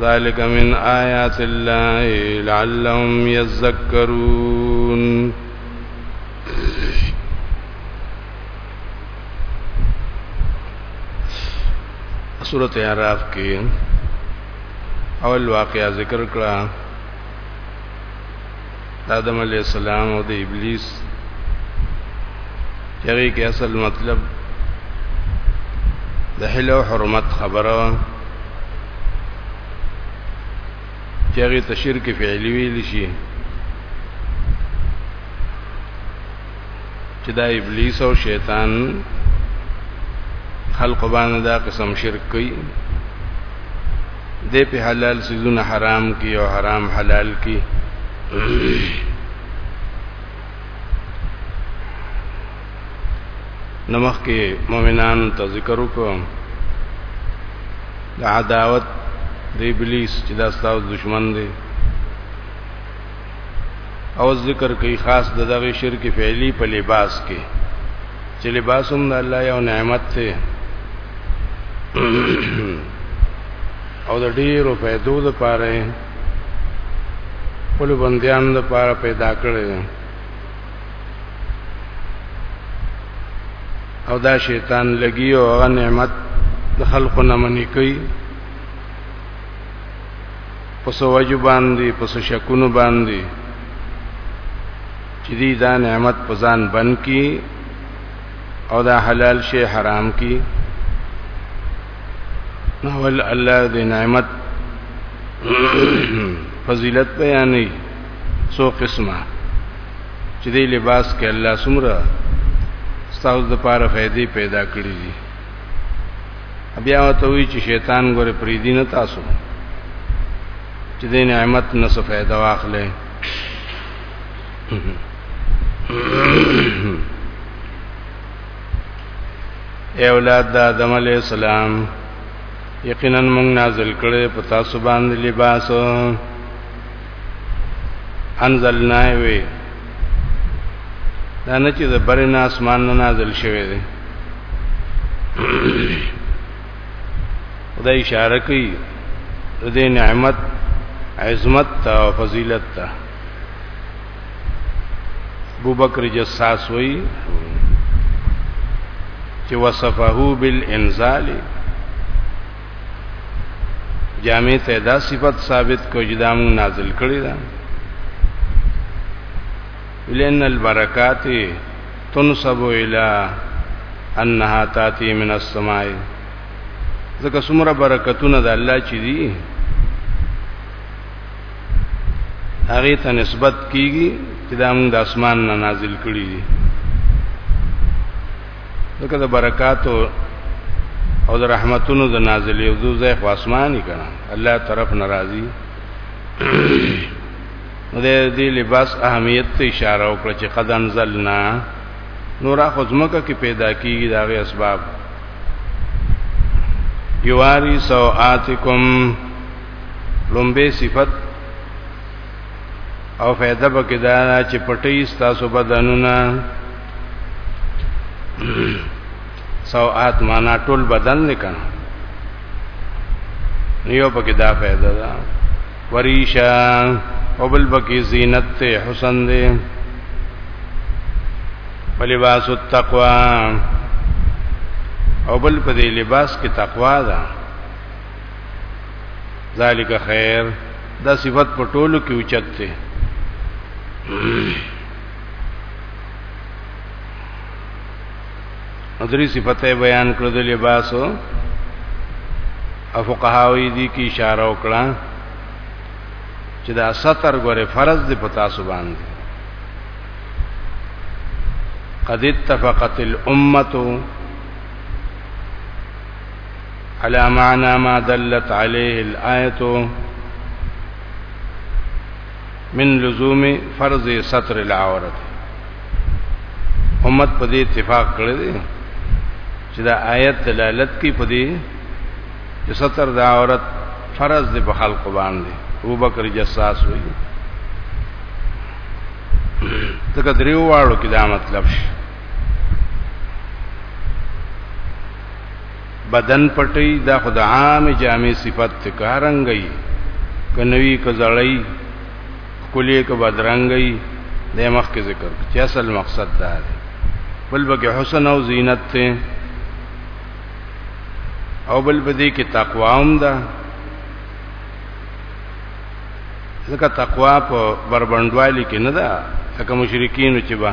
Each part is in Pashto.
ذلك من آيات الله لعلهم يذكرون سورة عراف کی اول واقعہ ذکر کړه د آدم علی السلام او د ابلیس چېرې کې اصل مطلب د حل او حرمت خبره چېرې تشرک فعلی ویل شي چې دا ابلیس او شیطان خلق باندې دا قسم شرک کوي دې په حلال سيزونه حرام کی او حرام حلال کی نمخ کې مؤمنان ته ذکر وکړو د عداوت د ابلیس چې دا ستاسو دشمن دی او ذکر کوي خاص د دغه شرک فعلی په لباس کې چې لباس هم د الله یو نعمت دی او د ډیرو فائدو د پاره خپل بندیان د پاره پیدا کړی او دا شیطان لګي او هغه نعمت د خلقو نه منې کوي په سوجو باندې په شکونو باندې چې دی دا نعمت په ځان بند کی او دا حلال شی حرام کی نو ول الله دې نعمت فضیلت بیانې سو قسمه چې دې لباس کې الله سمره ستاسو د پاره فائدې پیدا کړې دي بیا ته وی چې شیطان ګوره پری دین تاسو چې دې نعمت نه څه فائدہ واخلې اے اولاد د آدم علی السلام یقینا موږ نازل کړي په تاسو باندې لباس انزلنا وی دا نه چې د برنا اسمان نه نازل شوی دی خدای اشاره کوي د دې نعمت عظمت او فضیلت ته ابو بکر جساس وی چې وصفه بالانزال جامع ته دا صفت ثابت کو چې دا مون نازل کړی دا ولئن البرکات تنسب الى انها تاتي من السماء ځکه څومره برکتونه د الله چې دي هغه ته نسبت کیږي چې دا موږ د اسمان نه نازل کړی دي دغه د برکات او د رحمتونو د نازلې او د ځای خاصمانی کړه الله طرف ناراضي نو د دې لباس اهمیت ته اشاره وکړه چې قد انزلنا نور خدمکه کې پیدا کیږي داغه اسباب یواری سوآتکم لومبه صفت او فائدہ پکې دا چې پټي ستاسو بدنونه سوعات معنا ټول بدن لیکنه نیو پکې دا فائدہ ده وریشا او بل پکې زینت ته حسن دی ولباس التقوا او بل په دې لباس کې تقوا ده ذالک خیر دا صفت په ټولو کې اوچت دی درې صفته بیان کړو د لباسو افقهاوی دي کی اشاره وکړه چې دا ستر غره فرض دی پتا سو باندې قد اتفقت الامه على معنى ما دلت عليه الايه من لزوم فرض ستر العورت امت په دې اتفاق کړی دی چې دا آیت دلالت کوي په دې چې ستر د عورت فرض دی په خلق باندې ابو بکر جساس وی تک دریو واړو کې دا مطلب شي بدن پټي دا خود عام جامع صفت ته کارنګي کنوي کزړی کلی ک بدرنګي د مخ کې ذکر چې اصل مقصد دا دی بل بګه حسن او زینت ته او بل بدی کې تقوا هم ده ځکه تقوا په بربندوالي کې نه ده ځکه مشرکین چې با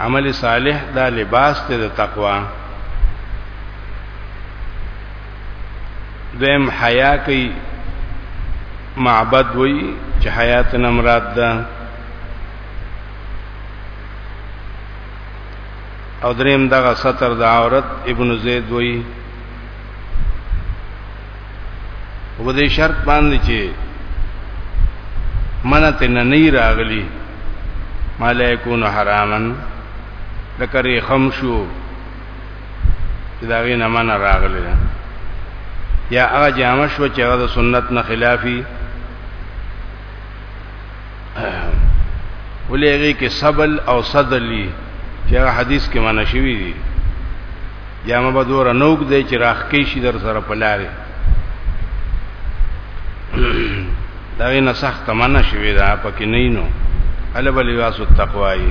عمل صالح دا لباس ته د تقوا دیم حیا کوي معبد وی چې حیات نه مراد ده او دریم دغه ستر د عورت ابن زید وی په دې شرط باندې چې منته نه نه راغلی ملائکون حرامن لکری خمشو چې دا غي نه من راغلی یا هغه جامه شو چې هغه د سنت نه خلافي ولېږي کې سبل او صدلی چې هغه حدیث کې معنی شوی دی یا ما به دور نوک دی چې راخکې شي در سره پلارې دا نه سخت منه شوی دا پکې نه نو الا بل واسو تقوای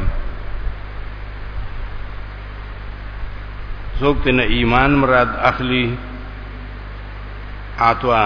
څوک ته ایمان مراد اخلي اعطوا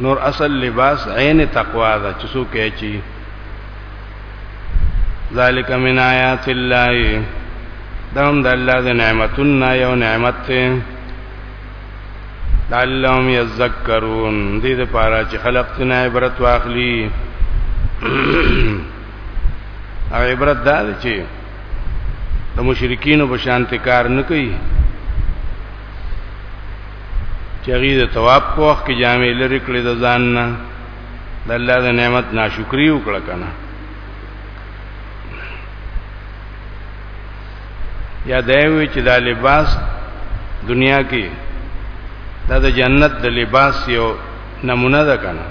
نور اصل لباس عین تقوا ده چې څوک یې چی ذالک من آیات الله دام د الله د نعمتنا یو نعمت ته لعلهم یذکرون دې لپاره چې خلق تنا عبرت واخلي او عبرت دا چې د مشرکین په شانته کار نه کوي چې هغه د تواب په وخت کې جامې لري کړې د ځان نه د الله د نعمت ناشکری وکړه کنه یا دا وی چې دا لباس دنیا کې دا د جنت د لباس یو نمونه ده کنه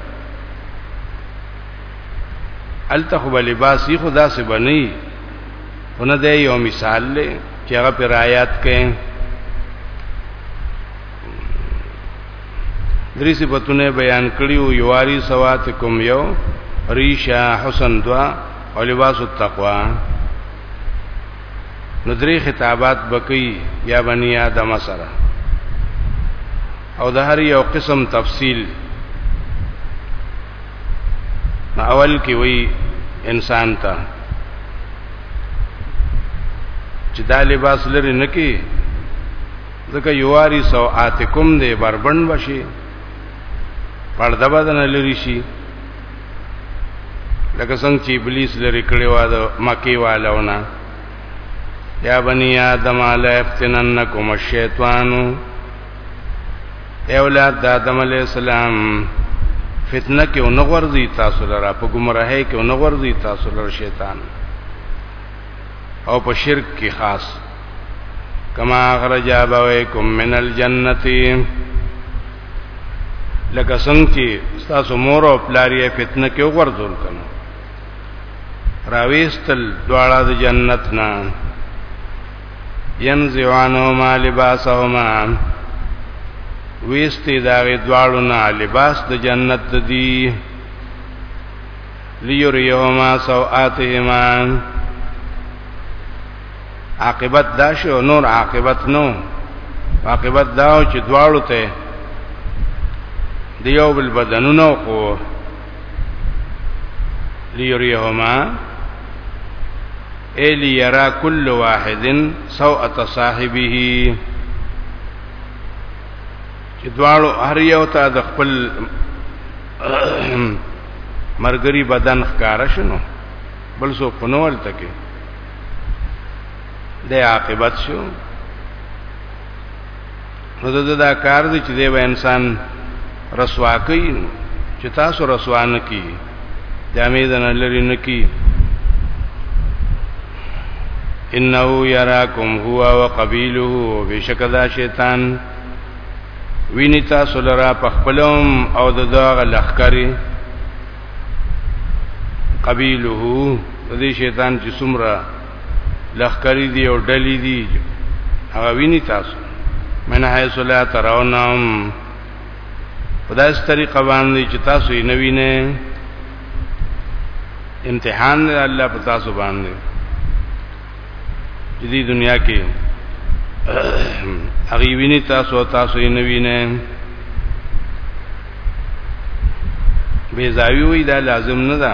التخب لباس خدا سے بنی ونه دی یو مثال دی چې هغه پر آیات کې درې صفاتونه بیان کړي او یواري سوات کوم یو ریشا حسن دوا او لباس التقوا نو درې خطابات بکی یا بنی آدم سره او د هر یو قسم تفصیل اول کې وی انسان ته چې دا لباس لري نه کې ځکه یواری سو آتکم دې بربند بشي پرده بدن لري شي لکه څنګه چې ابلیس لري کړي وا د مکی والونه یا بنی آدم علی افتننکم الشیطانو اولاد د آدم علی السلام فتنه کې او نغورځي تاسو لرا په گمراهۍ کې او نغورځي تاسو لر شیطان او په شرک کې خاص کما اخرج ابویکم من الجنه لکه څنګه چې تاسو مور او پلاریه فتنه کې وګرځول کنه راويستل دواړه د جنت نه ينزعانهما لباسهما ویستی داغی دوالو نا لباس د جنت دی لیوریهما سوآتهما عاقبت دا شو نور عاقبت نو عاقبت دا چې دوالو ته دیو بل بدنونو کو لیوریهما الی یرا کل واحد سوءت صاحبه چې دواړو هر یو ته د خپل مرګري بدن ښکار شنو بل سو پنول تکي د عاقبت شو نو دا, دا کار دی چې دی به انسان رسوا کوي چې تاسو رسوا نه کی جامې د نه لري نه کی انه یراکم هو وقبیله بشکدا شیطان ویني تاسو لرا پخپلم او د دغه لخکری قبیله دې شیطان چې سمره لخکری دی او ډلی دی هغه ویني تاسو من حيث لا ترونهم په داس طریقه باندې چې تاسو یې نوینه امتحان دی الله په تاسو باندې دې دنیا کې هغه ویني تاسو تاسو یې نوینه بیزاوی وی دا لازم نه ده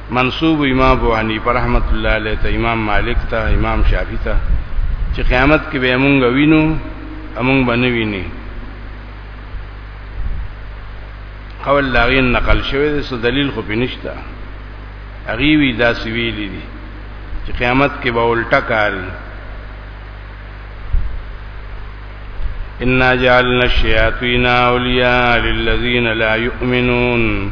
منسوب امام ابو حنیفه رحمت الله علیه ته امام مالک ته امام شافعی ته چې قیامت کې به مونږ وینو امون باندې ویني قول لاغین نقل شوی دی سو دلیل خو پینشتا اغي وی دا سویلی دي چې قیامت کې به الټا کاری ان جعلنا الشیاطین اولیاء للذین لا یؤمنون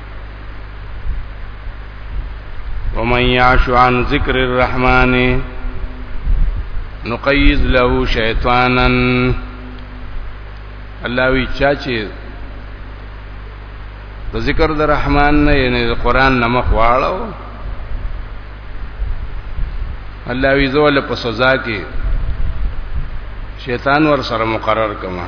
ومن يعش عن ذكر الرحمن نقيض له شيطانا الله وی چا چې د ذکر د رحمان نه یعنی د قران نه مخ واړو الله وی زول په سزا کې شیطان ور سره مقرر کما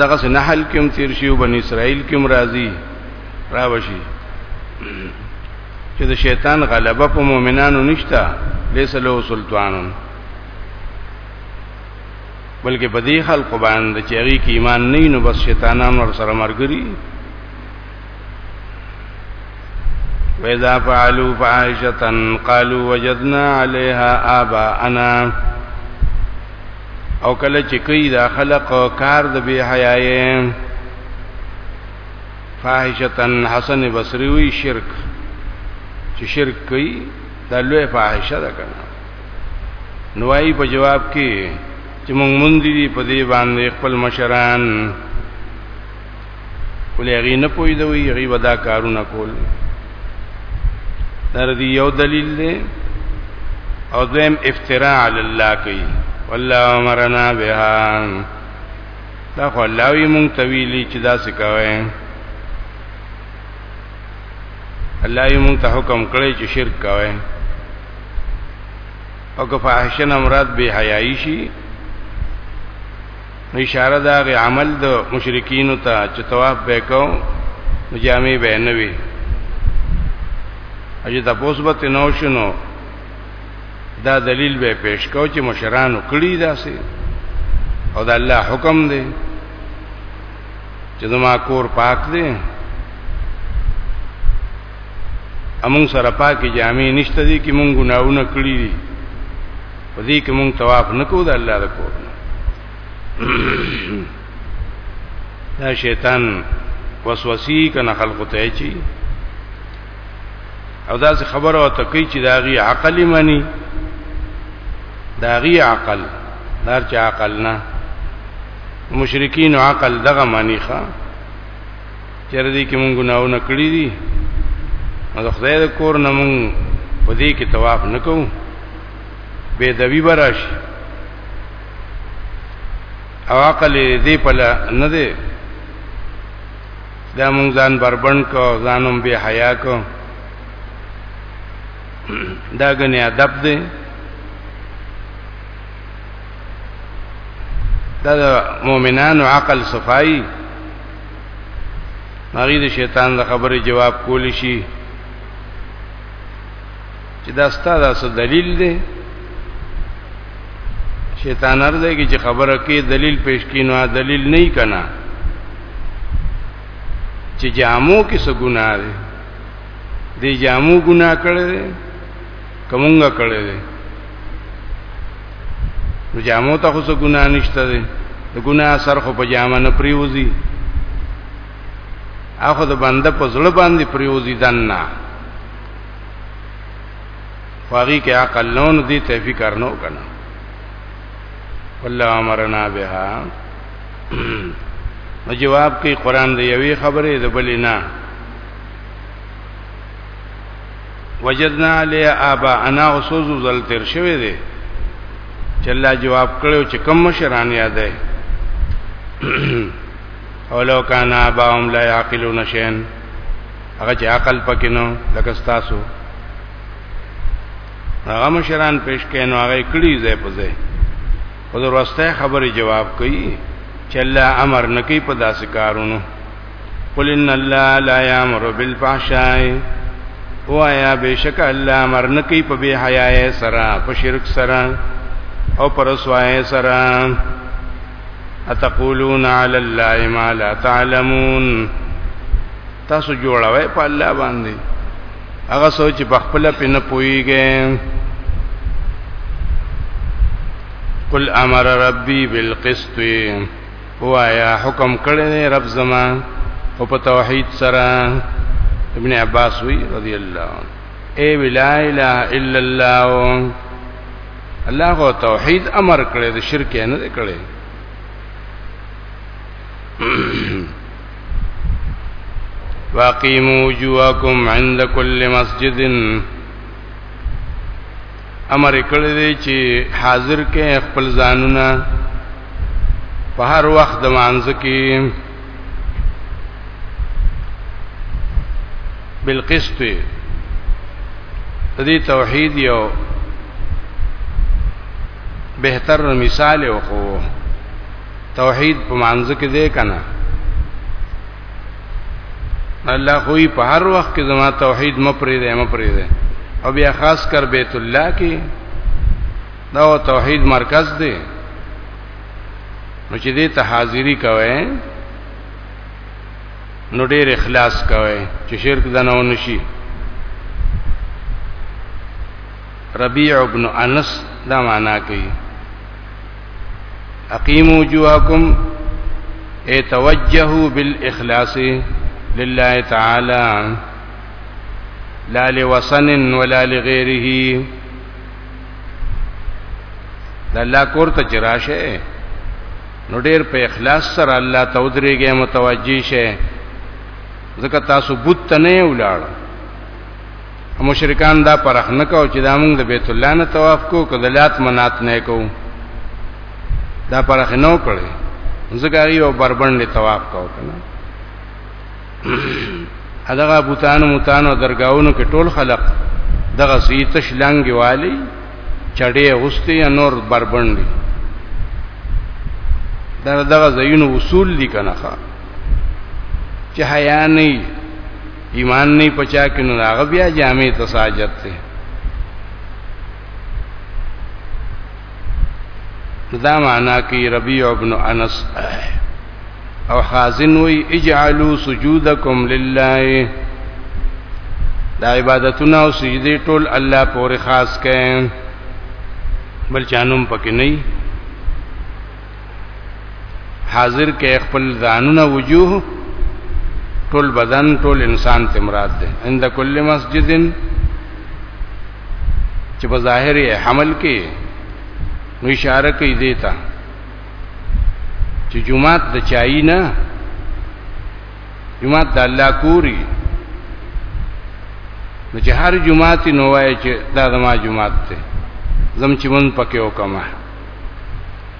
دغه سه نحل کې هم تیر شي او بنی اسرائیل کې هم راځي راوشي چې د شیطان غلبه په مؤمنانو نشتا لیس له سلطان بلکې په دې خلق باندې چې هغه کې ایمان نه نو بس شیطانان ور سره مرګري وإذا فعلوا فاحشة قالوا وجدنا عليها آباءنا او کله چې کوي دا خلق کار د بی حیاي فاحشتن حسن بصری وی شرک چې شرک کوي دا لوی فاحشه ده کنه نوای په جواب کې چې مونږ مونږ دي په دې باندې خپل مشران ولې هغه نه پوي دوی هغه ودا کارونه کول در دی یو دلیل دی او دویم افتراء علی الله کوي والله امرنا بها دا خو الله وی مونږ تویلی چې دا څه کوي الله یې مونږ ته حکم کړی چې شرک کوي او که فاحشه نه مراد به حیايي شي نو اشاره دا غي عمل د مشرکین ته چې طواف به کو نو جامع به نه وي اجه تاسو به تنو شنو دا دلیل به پیش کو چې مشرانو کړی داسې او دا الله حکم دی چې زما کور پاک دی امون سره پاکي جامې نشته دي کې مونږ ګناونه کړی دي په دې کې مونږ طواف نکو د الله د کور دا شیطان وسوسي کنه خلق ته چی او دا څه خبره او تکي چې داغي عقل مني داغي عقل دار چې عقل نه مشرکین عقل دغه معنی ښه چیرې دې کې مونږ ګناونه کړی دي نو د خدای د کور نه مونږ په دې کې طواف نکوو به دوی براش او عقل دې په نه دې دا مونږ ځان بربند کو ځانم به حیا کو دا غنی ادب دې دا د مؤمنانو عقل صفائی هغه د شیطان د خبرې جواب کول شي چې دا ستاسو څه دلیل دی شیطان ارزه کې چې خبره کې دلیل پیش کینو دلیل نه کنا چې جامو کې څه ګناه دی دی جامو ګناه کړی کومګه کړی دی نو جامو ته خو څه ګناه نشته دی د ګناه اثر خو په جامه نه پریوزي اخو د بنده په زړه باندې پریوزي دنا خواږي کې عقل نون دي ته فکر نو کنه والله امرنا بها نو جواب کې قران دی یوې خبره د بلې نه وجدنا علی ابا انا اوسوزو زل تیر شوی دی چې الله جواب کړو چې کم مشران یادای او لو کان اباهم لا یعقلون شین هغه چې عقل پکې نو لکه تاسو هغه مشران پیش کینو هغه کړي ځای په ځای خو ورسته خبري جواب کوي چې الله امر نکي په داسې کارونو قل ان الله لا یامر بالفحشاء وایا بشک الله امر نکي په بی حیاي سره په شرک سره او پر سوای سره اتقولون علی الله ما لا تعلمون تاسو جوړوي په الله باندې هغه سوچ په خپل پنه پويږي قل امر ربي بالقسط وایا حکم کړی دی رب زما او په توحید سره ابن عباس وی رضی الله عنه اے ولا اله الا الله الله هو توحید امر کړی د شرک نه کړی واقیموا وجوهکم عند كل مسجد امر کړی دی چې حاضر کې خپل ځانونه په هر وخت د مانځ کې بالقسط دې توحید یو بهتر مثال وکړو توحید په مانځ کې دی کنه الله خوې په هر وخت کې زما توحید مپرې ده مپرې ده او بیا خاص کر بیت الله کې دا توحید مرکز دی نو چې دې ته حاضری کوي نو ډېر اخلاص کوي چې شرک دنه ونشي ربيع ابن انس دا معنا کوي اقیمو جواکم اے توجهو بالاخلاص لله تعالی لا لوسن ولا لغیره د الله کور ته چراشه نو ډیر په اخلاص سره الله ته ودرېږي متوجي شه ځکه تاسو بوت ته نه ولاړ مشرکان دا پرخ نه کو چې دا موږ د بیت الله نه طواف کو کله لات منات نه کو دا پرخ نه وکړي ځکه یو بربند طواف کو کنه اداغه بوتانو متانو درگاونو کې ټول خلق دغه سیتش لنګي والی چړې اوستي نور بربند دي دا دغه زینو اصول دي کنه چې حیا نه ایمان نه پچا کې نو هغه بیا جامع تساجت ته دا معنا کې ربيع ابن انس او حازن وی اجعلوا سجودکم لله دا عبادتونه او سجدي ټول الله پورې خاص کړي بل چانوم پکې نه حاضر کې خپل ځانونه وجوه ټول بدن ټول انسان ته مراد ده عند کل مسجدن چې په ظاهر حمل کې نو اشاره کوي دیتا چې جمعات د چای نه جمعات د الله کوری نو چې هر جمعات نو وای چې دا زما جمعات ته زم چې مون پکې وکما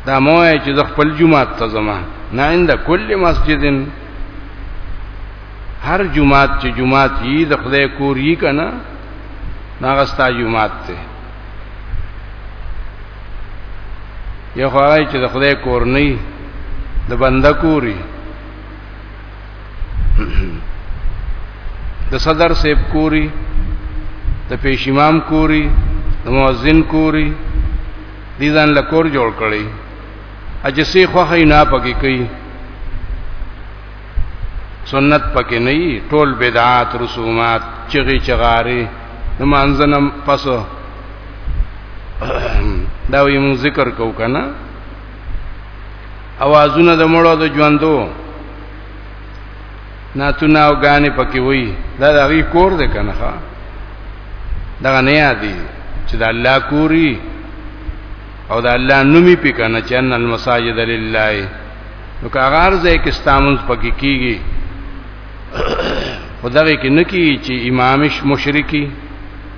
دا مو چې د خپل جمعه ته زما نه عند کل مسجدن هر جمعات چې جمعات یې د خدای کور یې کنه ناغستا جمعات ته یو خدای چې د خدای کور نه د بنده کوري د صدر سیب کوری د پیش امام کوری د مؤذن کوری دي ځان لکور جوړ کړي اجسي خوخه نه پکې کوي سنت پکې نه ټول بدعات رسومات چغي چغاري د مانځنم پسو دا وی مون ذکر کو کنه اوازونه د مړو د ژوندو ناتونه او غانې پکې وای دا د هغه کور دی کنه ښا دا نه یادي چې د الله کوري او د الله نومي پې کنه چې ان المساجد لله نو کاغار زې کې استامنز پکې کیږي خدای کې نکی چې امامش مشرکی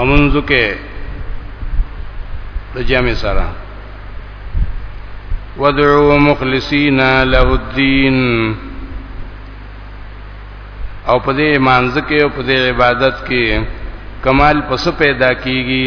امنځو کې د جامع سره ودعو مخلصین له الدین او په دې مانځ کې او په دې عبادت کې کمال پس پیدا کیږي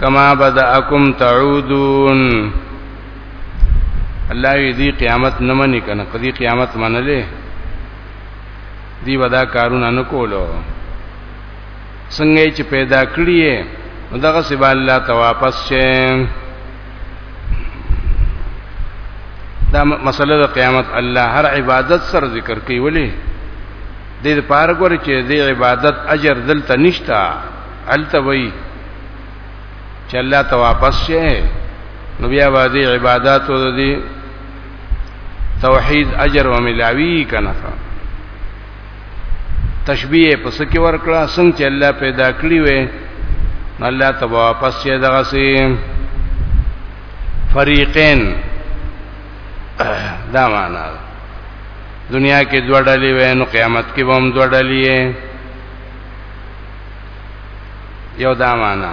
کما بدأکم تعودون الله وی دی قیامت نه منی کنه کدی قیامت منلې دی ودا کارونه نه کولو څنګه چې پیدا کړی نو دغه سبا الله ته واپس شي دا مسله د قیامت الله هر عبادت سره ذکر کوي ولی دې لپاره ګور چې دې عبادت اجر دلته نشتا الته وای چې الله ته واپس شې نو بیا به دې عبادت او دې توحید اجر و ملاوی کنه تشبیه پس کې ورکړه څنګه چې الله پیدا کړی وې الله ته واپس شې دغه سي فریقین دا معنا ده دنیا کې دوه ډلې وې نو قیامت کې به هم دوه ډلې یو دا معنا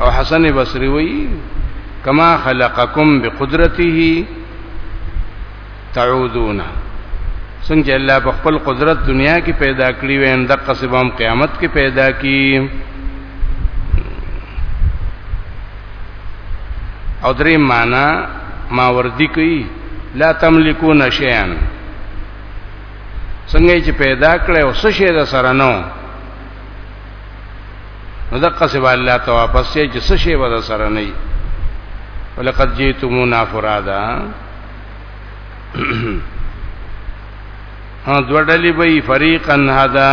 او حسن بصری وی کما خلقکم بقدرته تعودون څنګه الله په خپل قدرت دنیا کې پیدا کړی وې اند قصبام قیامت کې پیدا کی او درې معنا ما وردی کوي لا تملکون شیئا څنګه چې پیدا کړي او څه شی د سره نو نو د قصب الله ته واپس یې چې څه شی به سره نه وي ولقد جئتمونا فرادا ها دوړلې به فریقا هدا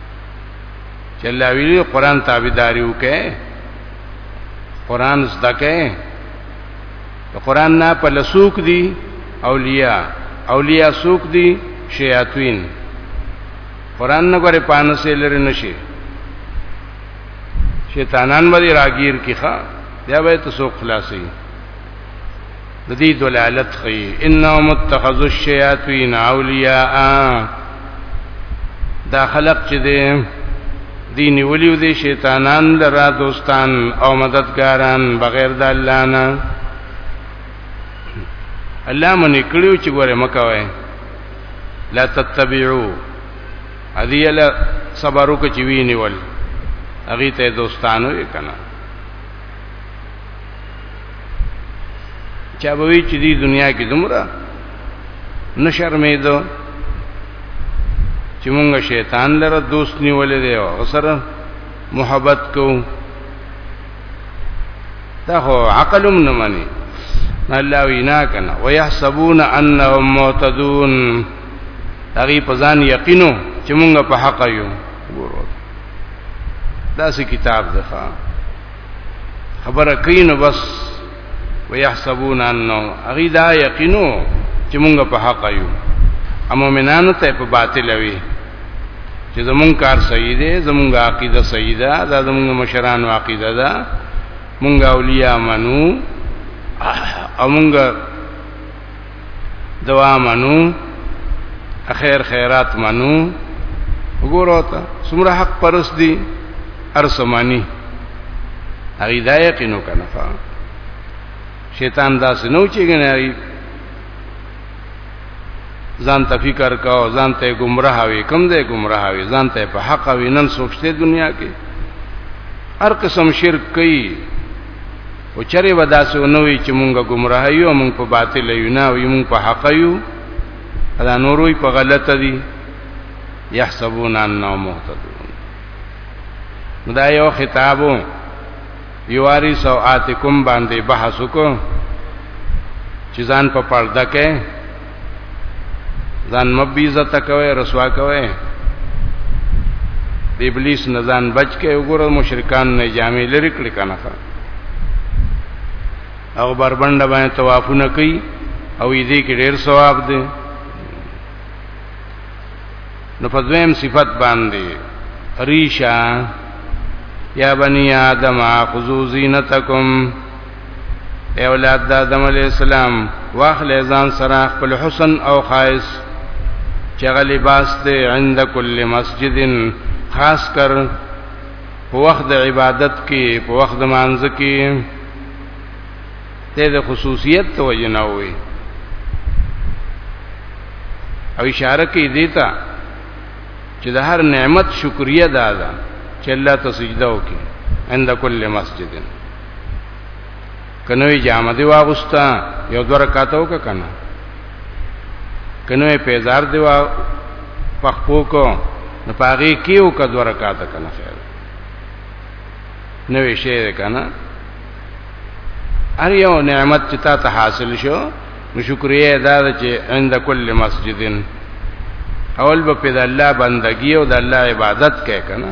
چې الله ویلي قران تابعداري وکې قران زده کې د قران نه په لسوک دي اولیاء اولیاء سوک دي شیاطین قران نه غره پانسه لري نشي شیطانان باندې راگیر کیخه بیا به تاسو خلاصي د دې دلالت کوي انهم اتخذوا الشیاطین اولیاء دا خلق چې دي دین ولیو دي شیطانان لرا دوستان او مددګاران بغیر د الله نه الله مونږ کړیو چې ګوره مکوي لا تتبعو ادي له صبرو کې ویني ول اغه ته دوستانو یې کنه چا به وی چې دی دنیا کې دومره نشرمې دو چې مونږ شیطان لره دوست نیولې دی او سره محبت کوو دا خو عقل هم نه مانی الله وینا کنه ويحسبون انهم مهتدون هغه په ځان یقینو چې مونږ په حق یو ګورو دا سې کتاب ده خبره کوي نو بس ويحسبون انه اغي دا یقینو چې مونږ په حق یو امومنانو ته په باطل وي چې زمونږ کار صحیح دی زمونږ عقیده صحیح ده دا زمونږ مشرانو عقیده ده مونږ اولیاء منو او مونږ دوا منو اخیر خیرات منو وګورو ته څومره حق پرس دي ارسمانی هغه دا یقینو کنه فا شیطان داس نو چیګنه هغه ځان ته فکر کاو ځان ته گمراه وي کم دې گمراه وي ځان ته په حق وي نن سوچته دنیا کې هر قسم شرک کوي او چرې به داسې ونه وي چې مونږه ګمراه یو مونږ په باطل یو نه یو مونږ په حق یو دا نوروي په غلطه دي يحسبون انهم مهتدون دا یو خطابو یواری سوآتکم باندې بحث وکړو چې ځان په پرده کې ځان مبي عزت کوي رسوا کوي د ابلیس نه ځان بچ کې وګوره مشرکان نه جامې لري کړی کنه او بربند باندې طوافونه کوي او دې کې ډېر ثواب دی نو په دویم صفت باندې ریشا یا بنی آدم خذو زینتکم اولاد د آدم علی السلام واخل ځان سره خپل حسن او خاص چغه لباس ته عند کل مسجدن خاص کر په وخت د عبادت کې په وخت د مانځ کې ته د خصوصیت ته وجنه وي او اشاره کوي دیتا چې د هر نعمت شکریا ده چې الله ته سجده وکړي عند کل مسجدن کنوې جامه دی واغستا یو دوه رکعاتو کا کنه کنوې پیزار دی وا پخپو کو نو پاغي کیو کا دوه رکعات کنه خیر نوې شی کنه ار یو نعمت چې تا ته حاصل شو نو شکریا ادا چې عند کل مسجدن اول به په الله بندگی او د الله عبادت کې کنه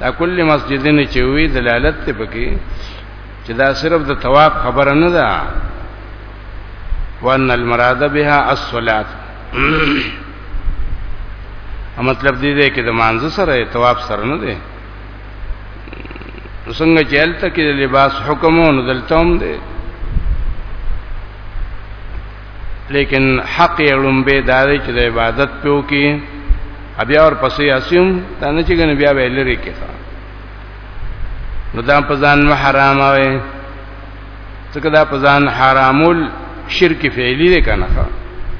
دا کل مسجدین چې وی دلالت ته پکې چې دا صرف د ثواب خبره نه ده وان المراد بها الصلاه مطلب دې دی کې د مانځ سره ثواب سره نه دی څنګه چې الته کې لباس حکمونه دلته هم دی لیکن حق یې لومبه دار چې د عبادت پیو کې بیا ور پسې اسیم دا نه چې ګنې بیا به لری کې نو دا په ځان حرام وي ځکه دا په ځان حرامول شرک فعلی دی کنه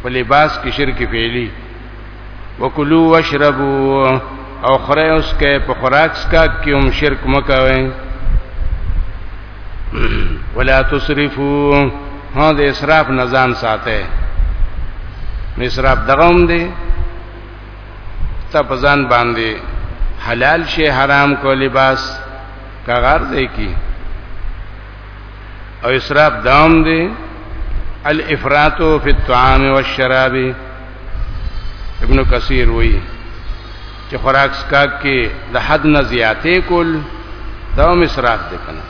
په لباس کې شرک فعلی وکلو واشربو او خره اوس کې په خوراک سکا کې هم شرک مکوي ولا تصرفو ها د اسراف نزان ساته اسراف دغم دی ته پزان باندې حلال شی حرام کو لباس کا غرض کی او اسراف دام دی الافراط فی الطعام والشراب ابن کثیر وی چې خوراک سکاک کې د حد نه زیاتې کول دا هم اسراف دی کنه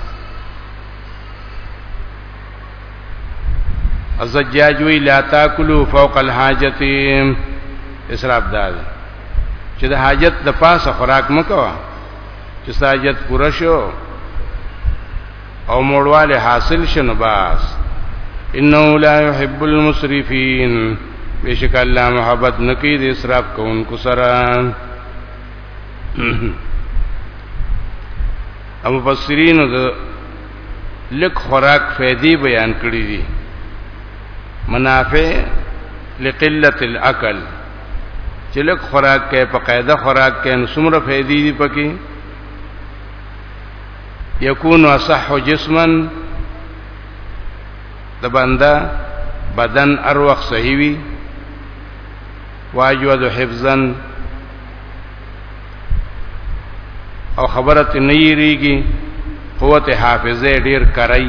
الزجاج وی لا تاکلوا فوق الحاجت اسراف دا دی چې د حاجت د پاسه خوراک مکوه چې ساجت پوره شو او موړواله حاصل شنو باس انه لا يحب المسرفين بشک الله محبت نکي د اسراف کوونکو سره او مفسرین د لک خوراک فیدی بیان کړی دي منافع لقلت الاکل چې لږ خوراک کې په قاعده خوراک کې نو څومره فائدې دي پکې یکون اصح جسما د بنده بدن ار وخت صحیح وي واجود حفظا او خبرت نه یریږي قوت حافظه ډیر کرای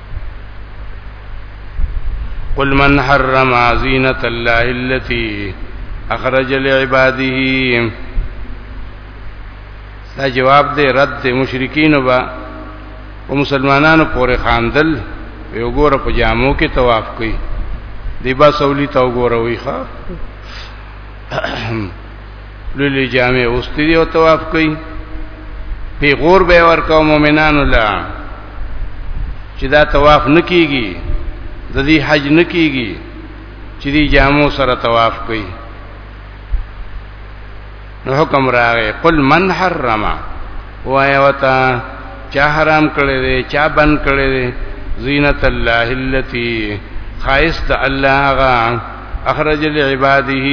قل من حرم عزینت الله التي اخرج لعباده دا جواب دی رد دی مشرکین با او مسلمانانو پورې خاندل یو ګوره په جامو کې طواف کوي دی با سولی تا وګوره وی ښا لولي جامع اوستي دي او طواف کوي پیغور به ورکاو مؤمنانو لا چې دا طواف نکېږي د دې حج نکېږي چې دې جامو سره طواف کوي نو حکم راغی قل من حرم وایا وتا چا حرام کړی دی چا بند کړی دی زینت الله التي خایست الله غا اخرج لعباده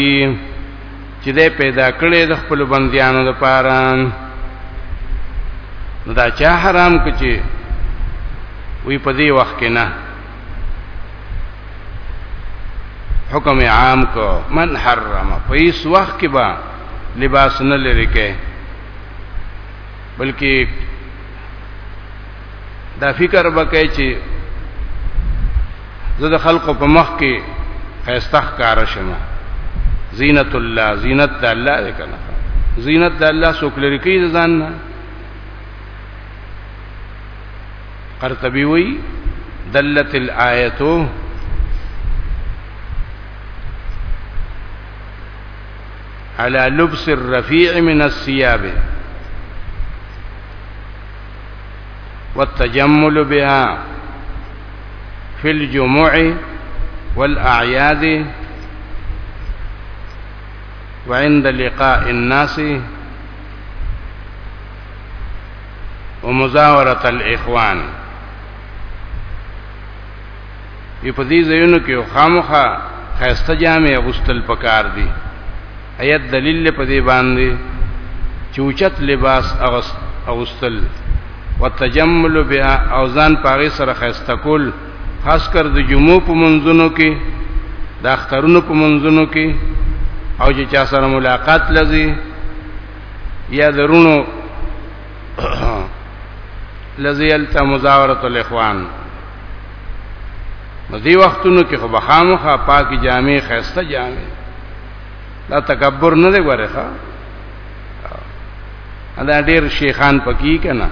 چې دې پیدا کړې د خپل بندیانو لپاره نو دا چا حرام کچي وی په دې وخت کې نه حکم عام کو من حرم په هیڅ وخت کې با لباس نه لري کې بلکې دا فکر وکړي چې زه د خلکو په مخ کې خیستخ کار شم زینت الله زینت د الله دې کنه زینت د الله څوک لري کې ځان نه قرطبي وی دلت الایتو على لبس الرفيع من الثياب والتجمل بها فی الجموع والاعیاد وعند لقاء الناس ومزاورة الاخوان ای په دې ځایونو کې خامخا خیسته جامې غستل پکار دي ایت دلیل په دې باندې چې اوچت لباس اغست اغستل وتجمل بها او ځان پاره سره خیسته کول خاص کر د جمعو په منځونو کې د اخترونو په منځونو کې او چې چا سره ملاقات لذي یا درونو لزیلت مزاورت الاخوان نو دی وختونو کې خو بخامخه پاکي جامع خسته جامع دا تکبر نه دی غره ښا دا ډیر شیخان پکی کنا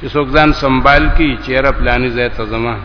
چې څوک ځان سنبال کی چیرې پلاني ځای ته زمانه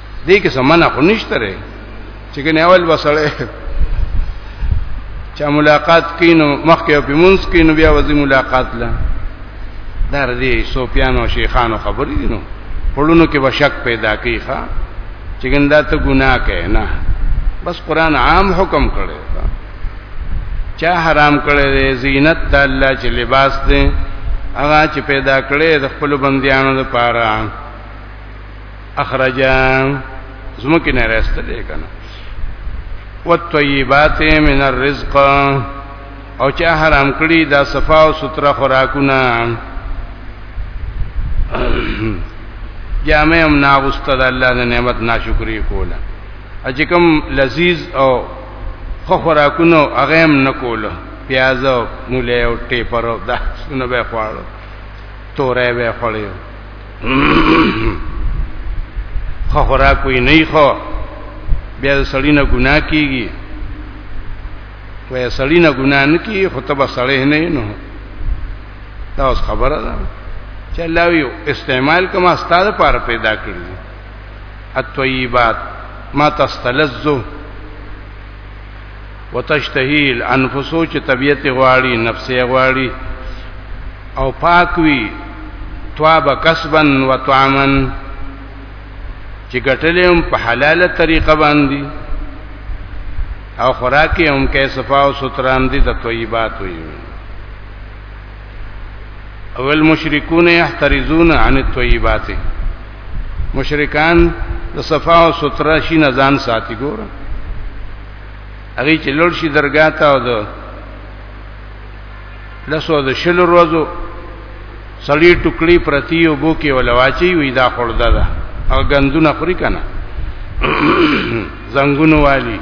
دې کې سمنه خو نشته رې چې کنه اول وسړې چا ملاقات کینو مخکې په مونږ کینو بیا وځي ملاقات لا در دې سوپیانو شیخانو خبرې دي نو پړونو کې وشک پیدا کی ښا چې ګندا ته ګناه کوي نه بس قران عام حکم کړي چا حرام کړي دې زینت د الله چې لباس دې هغه چې پیدا کړي د خپل بندیانو لپاره اخرجا زمکه نه راست دی کنه والطيبات من الرزق او چې حرام کړی دا صفا او ستره خوراکونه جامع هم ناغسته د الله د نعمت ناشکری کوله اجکم لذیذ او خو خوراکونو هغه هم نکوله پیاز او مولی او ټیپر او دا څونه به خواړو تورې به خړیو خو خورا کوئی نه خو بیا سړی نه ګناه کیږي وای سړی نه ګناه نه کی خو تبه سړی نه نو دا اوس خبره ده چې الله یو استعمال کما استاد پر پیدا کړی الطیبات ما تستلذو وتشتهی الانفس چې طبيعت غواړي نفس غواړي او پاک وي تواب کسبا وطعما چې ګټلې هم په حلاله طریقه باندې او خوراکي هم کې صفا او سترام دي د طیبات وي او المشركون يحترزون عن الطيبات مشرکان د صفا او سترا شي نه ځان ساتي ګور هغه چې لور شي درګه تا او د لسو د شل روزو سړی ټوکلی پرتی او بو کې ولواچی وی دا خړدا ده او غندونه خوري کنه زنګونو والی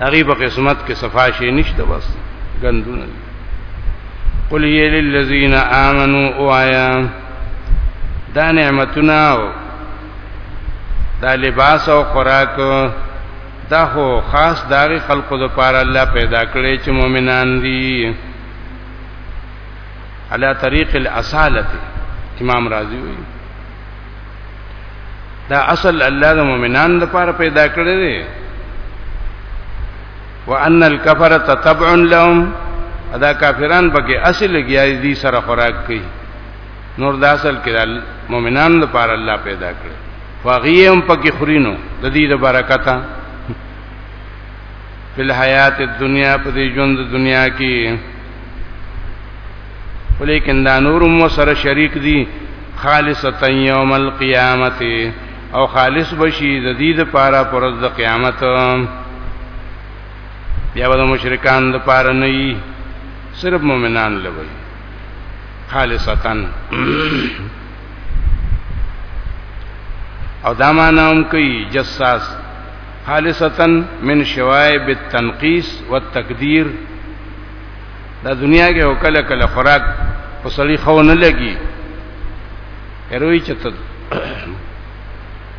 هغه په قسمت کې صفاشي نشته بس ګندونه قل هي للذین آمنو اوایا دا نعمتونه دا لباس او خوراک دا خو خاص داغي خلقو د پاره الله پیدا کړی چې مؤمنان دي علا طریق الاصاله امام رازی وی دا اصل الله د مؤمنان لپاره پیدا کړی دی وان الکفر تتبع لهم ادا کافران پکې اصل لګیا دي سره خوراک کوي نور دا اصل کې مؤمنان لپاره الله پیدا کړی فغیم پکې خورینو د دې د برکته په الحیات الدنیا په دې ژوند دنیا کې ولیکن دا نور مو سره شریک دي خالصتا یوم القیامت او خالص بشي د دې لپاره پر د قیامت بیا د مشرکان لپاره نه وي صرف مؤمنان لوي خالصتا او دا معنی هم کوي جساس خالصتا من شوائب التنقیس والتقدیر دا دنیا کې وکړه کله خوراک په سړی خو نه لګي هروي چې ته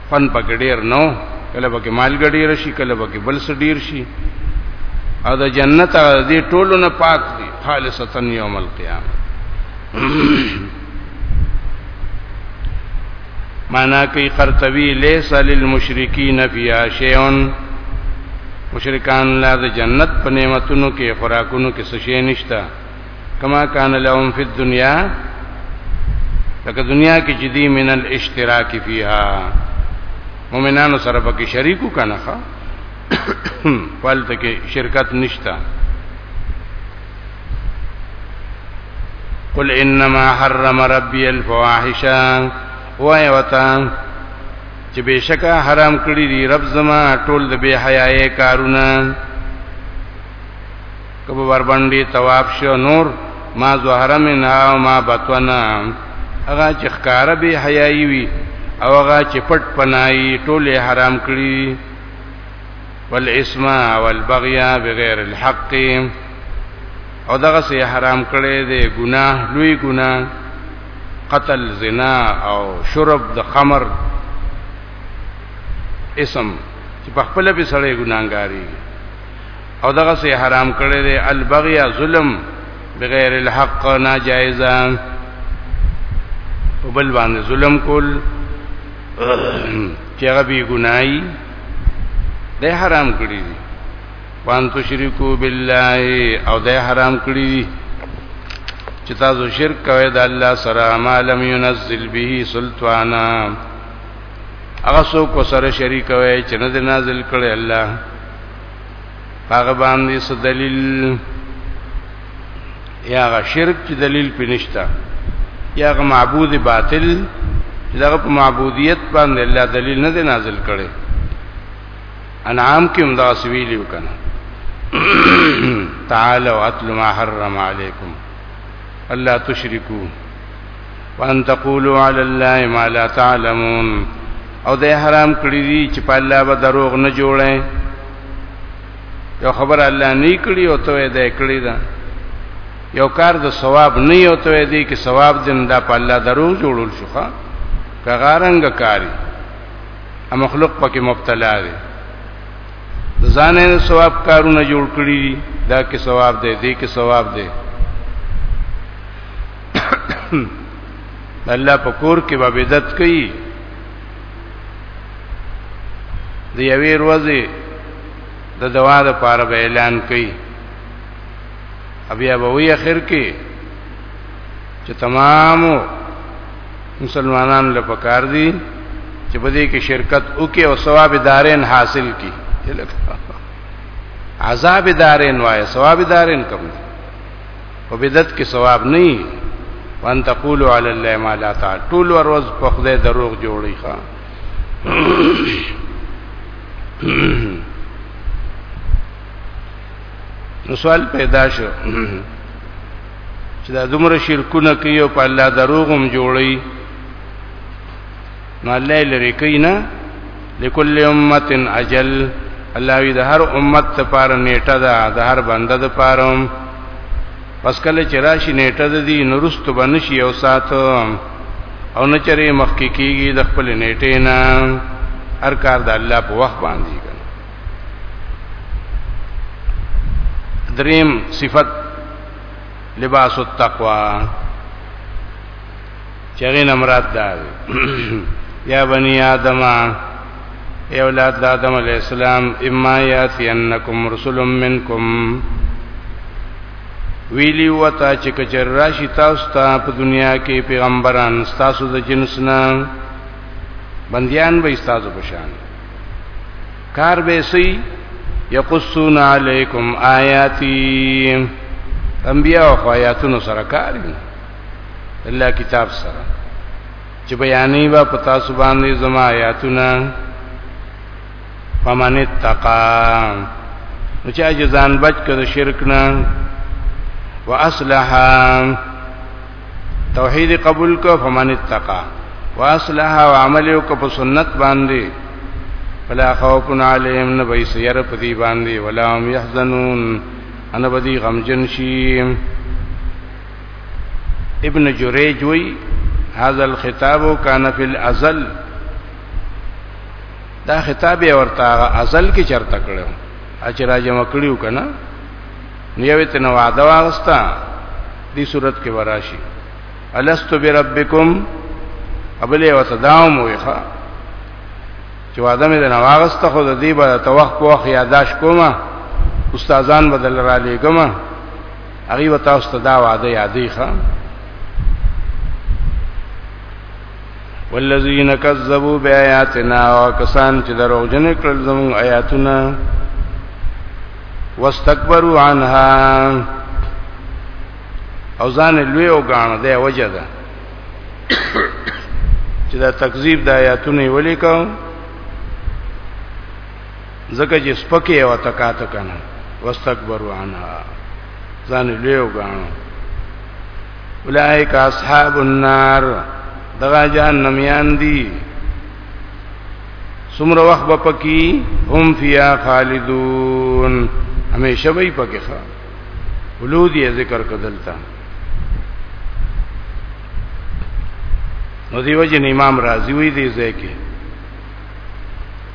فن پکې ډیر نو کله پکې مال ګډیر شي کله پکې بل څه ډیر شي او د جنت د ټولو نه پاک دي خالصتا یوم القیامه معنا کوي قرطبي ليس للمشرکین فيها شيء مشرکان لا د جنت په نعمتونو کې خوراکونو کې څه شي نشتا کما کان لهم فی الدنیا لکه دنیا کې چې دی من الاشتراک فیها مؤمنانو سره پکې شریکو کنه ښا پالته کې شرکت نشتا قل انما حرم ربي الفواحش وای وتا چې بشکا حرام کړی دی رب زما ټول د بے حیاي کارونه کبه ور باندې ثواب شو نور ما ظهر منها او ما بطنا هغه چې ښکار به حیاي وي او هغه چې پټ پناي ټوله حرام کړی والاسم والبغي بغیر الحق او دغه سي حرام کړي دي ګناه لوی ګناه قتل زنا او شرب د خمر اسم چې په خپل به سړی ګناګاری او دغه سي حرام کړي دي البغي ظلم بغیر الحق ناجایزه په بل باندې ظلم کول چې هغه بی ګنای د حرام کړی دي وان تشرکو بالله او د حرام کړی دي چې تاسو شرک کوئ د الله سره ما لم ينزل به سلطانا هغه څوک سره شریک وي چې نه نازل کړي الله هغه باندې څه دلیل یا هغه شرک چې دلیل پینشتا یا هغه معبود باطل چې دغه په معبودیت باندې الله دلیل نه دی نازل کړي انعام کې هم دا سویلی وکنه تعالوا اتل ما حرم علیکم الله تشرکو وان تقولوا علی الله ما لا تعلمون او د حرام کړی دي چې په الله به دروغ نه جوړه یو خبر الله نه کړی او ته دې کړی دا یو کار د ثواب نه یو ته دې کې ثواب دین دا په الله دروغ جوړول شو ښا کغارنګ کاری ا مخلوق پکې مبتلا دي ځانه ثواب کارونه جوړ کړی دا کې ثواب دی دې کې ثواب دی الله په کور کې به بدعت کوي د یوې ورځې د دوا د پاره به اعلان کوي بیا به وی اخر کې چې تمام مسلمانان له پکار دي چې په دې کې شرکت وکي او ثواب دارین حاصل کی عذاب دارین وای ثواب دارین کوم او بدعت کې ثواب نه وي وان تقولوا علی الله ما لا تعال ټول ورځ په خدای دروغ جوړی ښا نو سوال پیدا شو چې دا دومره شرکونه کوي او په الله دروغ هم جوړي نو الله لري کینا لكل امه اجل الله وی د هر امت لپاره نیټه ده د هر بنده لپاره پس کله چې راشي نیټه ده دی نورست بنشي او ساتو او نه چرې مخکې کیږي د خپل نیټې نه هر کار د الله په وخت باندې کوي دریم صفت لباس التقوا چې هغه نه مراد ده یا بنی آدم ای اولاد د آدم علی السلام اما یاتینکم رسول منکم ویلی وتا چې کچر راشي تاسو ته په دنیا کې پیغمبران تاسو د جنس نه بندیان به تاسو پشان کار به سي یقصون علیکم آیاتی انبیاء او آیاتونو سره کار دي الله کتاب سره چې بیانې با پتا سبحانه زما آیاتونه فمن اتقا نو چې اجزان بچ کړه شرک نه واصلح توحید قبول کو فمن اتقا واصلح وعمل کو په سنت باندې فلا خوف عليهم نبي سير پدی باندې ولا هم يحزنون انا بدی غمجن شي ابن جریج وی هذا الخطاب کان فی الازل دا خطاب یې ورته ازل کې چرته کړو اچرا جمع کړیو کنه نیوی ته نو وعده واغستا دی صورت کې وراشي الستو بربکم ابلې وتداوم ویخه چې وعده مې نه واغسته خو د دې به توخ په وخت یاداش کومه استادان بدل را لېګم هغه وتا ست دا وعده یادې ښه والذین کذبوا بیااتنا وکسان چې دروغجن کړل زموږ آیاتونه واستكبروا عنها او ځان لوی او غاڼه دی وجه ده چې دا تکذیب د آیاتونه ولیکم ځکه چې سپکه او تکاته کنه واستكبروا عنها ځان لیو غاڼو اولئک اصحاب النار دغه جهنميان دي سمره وخت به پکی هم فیا خالدون همیشه به پکی خا ولود یې ذکر کدلتا نو دیو جن امام رازی وی دی ځکه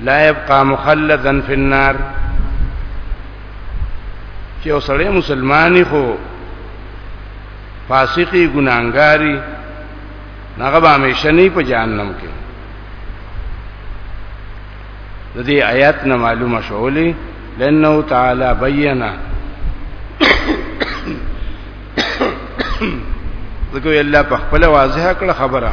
لا يبقى مخلدا في النار چې اوسړې مسلمانې خو فاسقي ګناګاری هغه به همیشه نه په جهنم کې د دې آیات نه معلومه شولې لنو تعالی بینا ذکر الله په خپل واضحه کړه خبره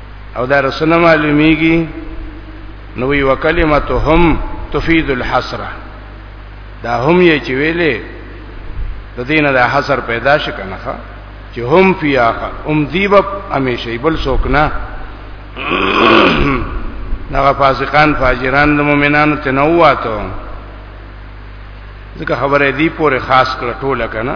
او دا رسنه معلومیږي نو وی وکلمتهم تفید الحسره دا هم یې چې ویلې د دینه د حسر پیدا شي کنه چې هم فیاخه ام دیب همیشه بل څوک نه دغه فاسقان فاجران د مؤمنانو تنواتو ځکه خبره دی پورې خاص کړه ټوله کنه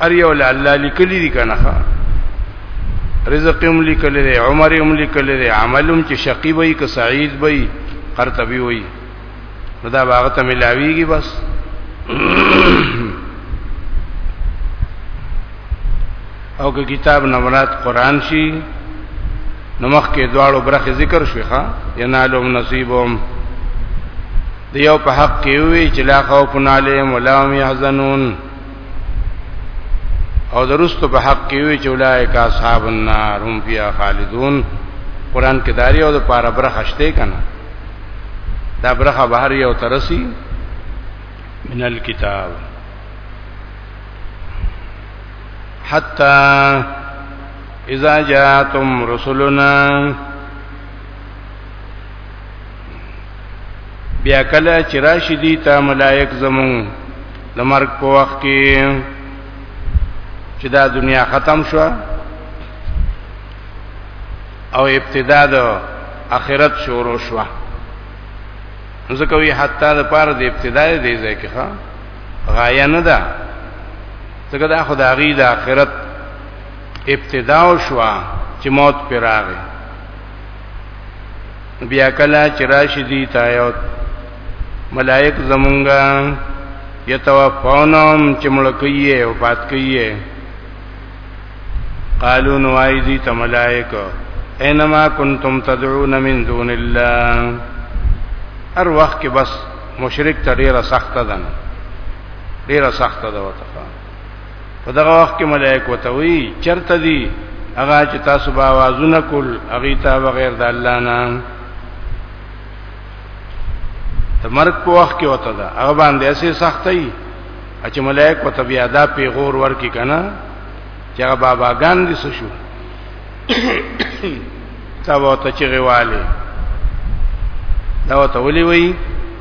ار یو الله لیکلی دی کنه رزق هم لیکل دی عمر هم لیکل دی عمل هم چې شقی وي که سعید وي قرطبي وي نو دا باغ ته ملاویږي بس او که کتاب نمرات قران شي نو مخ کې دواړو برخه ذکر شوخه ینالهم نصیبهم د یو په حق کې وی چې لا خوف علیهم ولا هم يحزنون او درست په حق کې وی چې اولایک اصحاب النار هم فیها خالدون قران کې داری او د پاره برخه شته کنه دا برخه بهر یو ترسي من الكتاب حتا اذا جاءتم رسلنا بیا کله چې راشي دي ته ملائک زمون د مرګ په وخت کې چې دا دنیا ختم شو او ابتدا د اخرت شروع شو ځکه وی حتی د پاره د ابتدا دی ځکه ښا غایا نه ده ځکه دا خدای غي د اخرت ابتدا شو چې موت پر راغی بیا کلا چې راشي دي تا یو ملائک زمونږه یتوفونهم چې ملکیه او پات کیه قالو نوای دي ته ملائک انما کنتم تدعون من دون الله هر وخت کې بس مشرک ته ډیره سخته ده ډیره سخته ده وته په دغه وخت کې ملائک وته وی چرته دي هغه چې تاسو به आवाजونه کول هغه ته بغیر د الله نه د مرګ په وخت کې وته دا هغه باندې اسې سختي چې ملائک وته بیا دا پیغور ورکی کنه چې هغه باباګان دي څه شو تا وته چې غواله دا وته ولي وی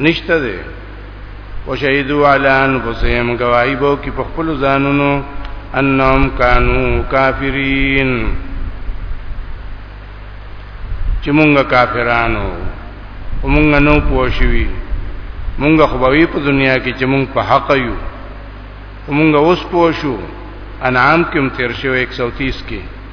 نشته دی او شهیدو علی انفسهم گواہی بو کی په خپل ځانونو انهم کانو کافرین چې مونږه کافرانو او مونږه نو پوښوي مونږه خو به په دنیا کې چې مونږ په حق یو مونږه اوس پوښو انعام کې هم تیر شو 130 کې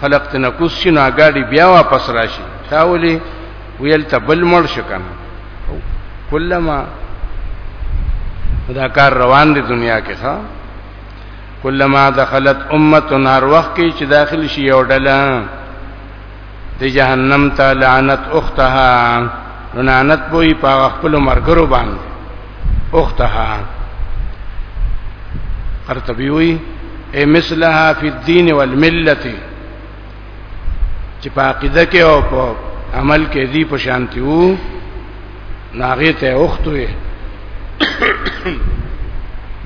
خلق ته نکوس شي نو اګاډي بیا واپس راشي تا ولي ویل ته بل مړ شو کنه کلمہ دا کار روان دی دنیا کې ښا کلمہ دخلت امه نار وخت کې چې داخل شي یو ډله د جهنم ته لعنت اختها لعنت بوئی په خپل مرګرو باندې اختها قرطبی وی اے مثلها فی الدین والملت چې په عقیده کې او په عمل کې دی په شانتی وو ناغه ته اخت وی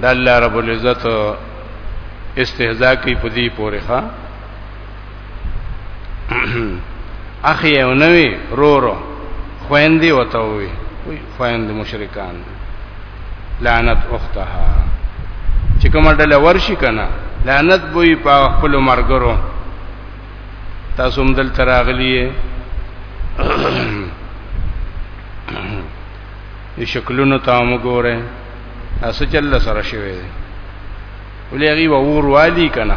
د الله رب العزت استهزاء کوي په دې پورې ښا اخی یو نوی رورو خويندې وته وي خويند مشرکان لعنت اختها چې کومه ډله ورشي کنه لعنت بوې په خپل مرګرو تاسو هم دل تراغلی یې شکلونو ته وګوره اسه چل سره شوی دی ولې هغه ور والی کنه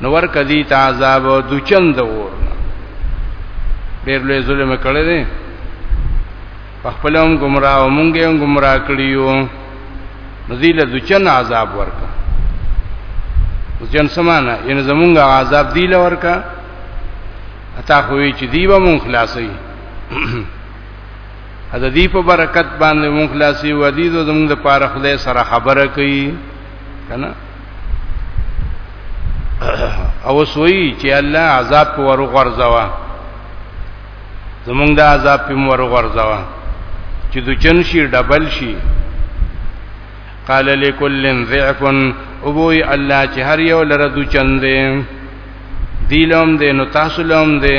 نو ور کدی ته عذاب او دوچند ور ډیر لوی ظلم کړی دی په خپل هم گمراه او مونږه هم گمراه کړیو نزیل دوچن عذاب ورکا ځن سمانا ان زمونږ عذاب دی لورکا اتا خوې چې دیو مون خلاصي اته دی په برکت باندې مون خلاصي ودی زمونږ د پاره خدای سره خبره کوي کنه او سوئی چې الله عذاب په ورو غرزوا زمونږ د عذاب په ورو غرزوا چې د چن شي ډبل شي قال لكل ضعف ابوي الله چې هر یو لره د چن دی دیلوم دی نو تاسو لوم دی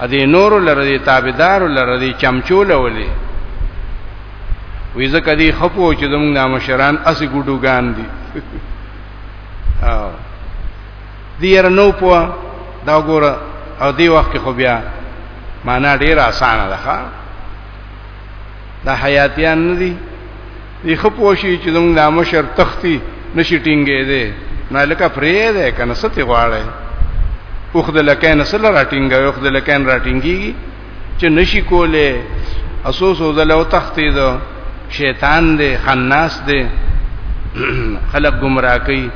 ا دې نور لره دې تابعدار لره دې چمچو لولې وې زکه دې خپو چې زموږ د مشران اسی ګډوګان دي او دې ير نو په دا ګوره او دې وخت کې خو بیا معنا ډیره اسانه ده ښا دا حیاتیان نه دي دی خپوشي چې زموږ د مشر تختی نشي ټینګې دی نه لکه پرې ده کنه ستې غواړي اوخ د لکه نه سره راټینګي اوخ د لکه نه راټینګي چې نشي کوله اسوس او دلو تختی ده شیطان دی خناس دی خلق گمراه کوي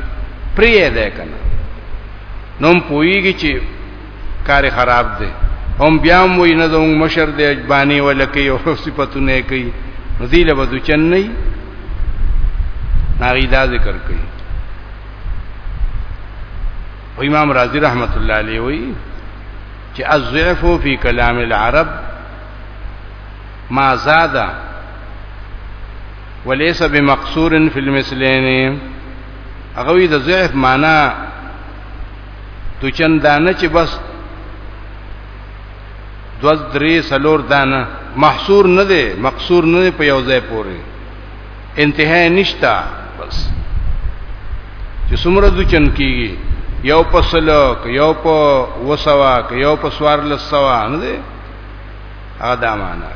پرې ده کنه نوم پويږي چې کار خراب دی هم بیا مو نه زموږ مشر دی اجبانی ولکې او صفاتونه کوي ذیل به دچن نه ناغي دا ذکر کوي او امام رازی رحمت الله علیه وی چې الضعف فی کلام العرب ما زاد وليس بمقصور فی المثلین هغه د ضعف معنی تو چند دانه چې بس دو درې سلور دانه محصور نه دی مقصور نه دی په یو ځای پورې انتهای نشتا بس چې څومره د چن کیږي یو په سلوک یو په وسواک یو په سوار لسوا نه دی هغه دا معنا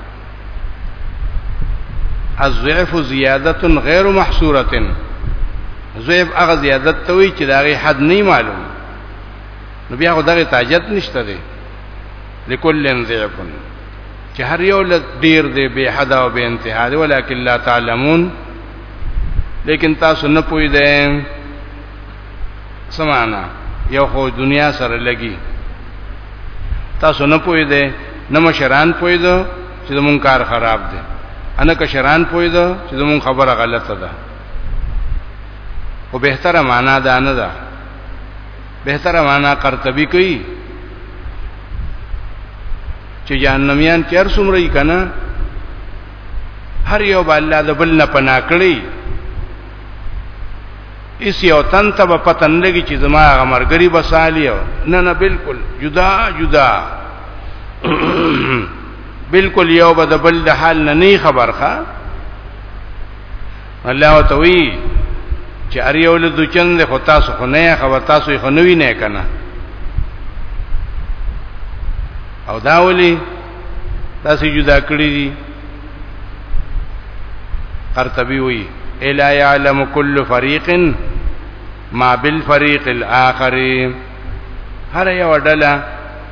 الضعف زیادت غیر محصوره ضعف هغه زیادت ته وی چې دا غي حد نه معلوم نو بیا خو دغه تاجت نشته دی لکل ضعف چې هر یو لږ ډیر دی به حد او به انتها دی ولکن لا تعلمون لیکن تاسو نه پوی دی سمانا یو خو دنیا سره لګي تاسو نه پوي دي نه مشران پوي دي چې زمون کار خراب دي انا کشران پوي دي چې زمون خبره غلطه ده او بهتره معنا ده نه ده بهتره معنا قرطبي کوي چې جهنميان چیر څومره یې کنه هر یو بالا د بل نه پناکړي اس یو تن ته په پتن لګي چې زما هغه مرګري بسالي نه نه بالکل جدا جدا بالکل یو به د بل د حال نه نه خبر ښه الله توي چې ار یو له دچن له خطا سو خو نه خبر تاسو یې خنوي نه کنه او دا ولي تاسو جدا کړی دي قرطبي وی الا يعلم كل فريق ما بالفريق الاخر هر یو ډله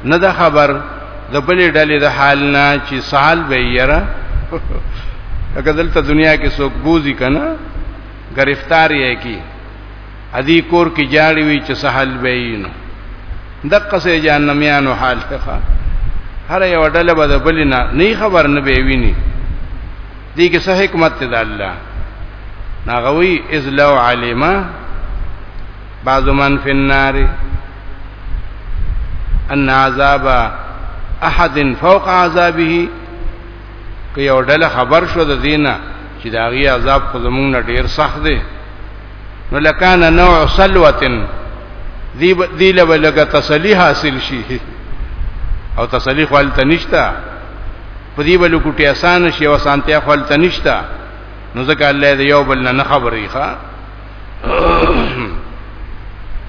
نه د خبر د بلې ډلې د حال نه چې سال به یره اګه دلته دنیا کې څوک بوزي کنه گرفتار یې کی ادي کور کې جاړي وي چې سهل وینو دقه سه جهنميانو حال ښه هر یو ډله به د بلنه نه خبر نه به ویني دې کې څه حکمت ده الله ناغوي اذ لو علما بعض من في النار ان عذاب احد فوق عذابه که یو ډله خبر شو د دینه چې دا غي عذاب خو زمونږ ډیر سخت دی نو لکان نوع سلوتن دی دی لبلګه تسلی حاصل شي او تسلی خپل تنشتا په دې بل کوټي اسانه شي او سانتیا خپل تنشتا نو ځکه الله دې یو بل نه خبرې ښا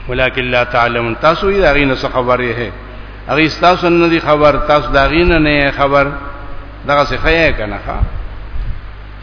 ولکن لا تعلم تاسو یې دغې نه خبرې هه هغه تاسو نه دي خبر تاسو دغې نه نه خبر دغه څه خیا کنه ښا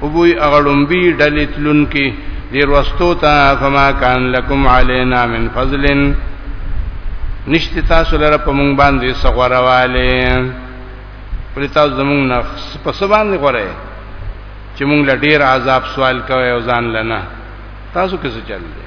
او بوی اغړمبی ډلې تلون کې دیر وستو ته فما کان لکم علینا من فضل نشت تاسو لره په مونږ باندې سغوره والے پر تاسو زمونږ نه په سبان نه غره چې مونږ له ډیر عذاب سوال کوي او ځان لنه تاسو کې څه چل دی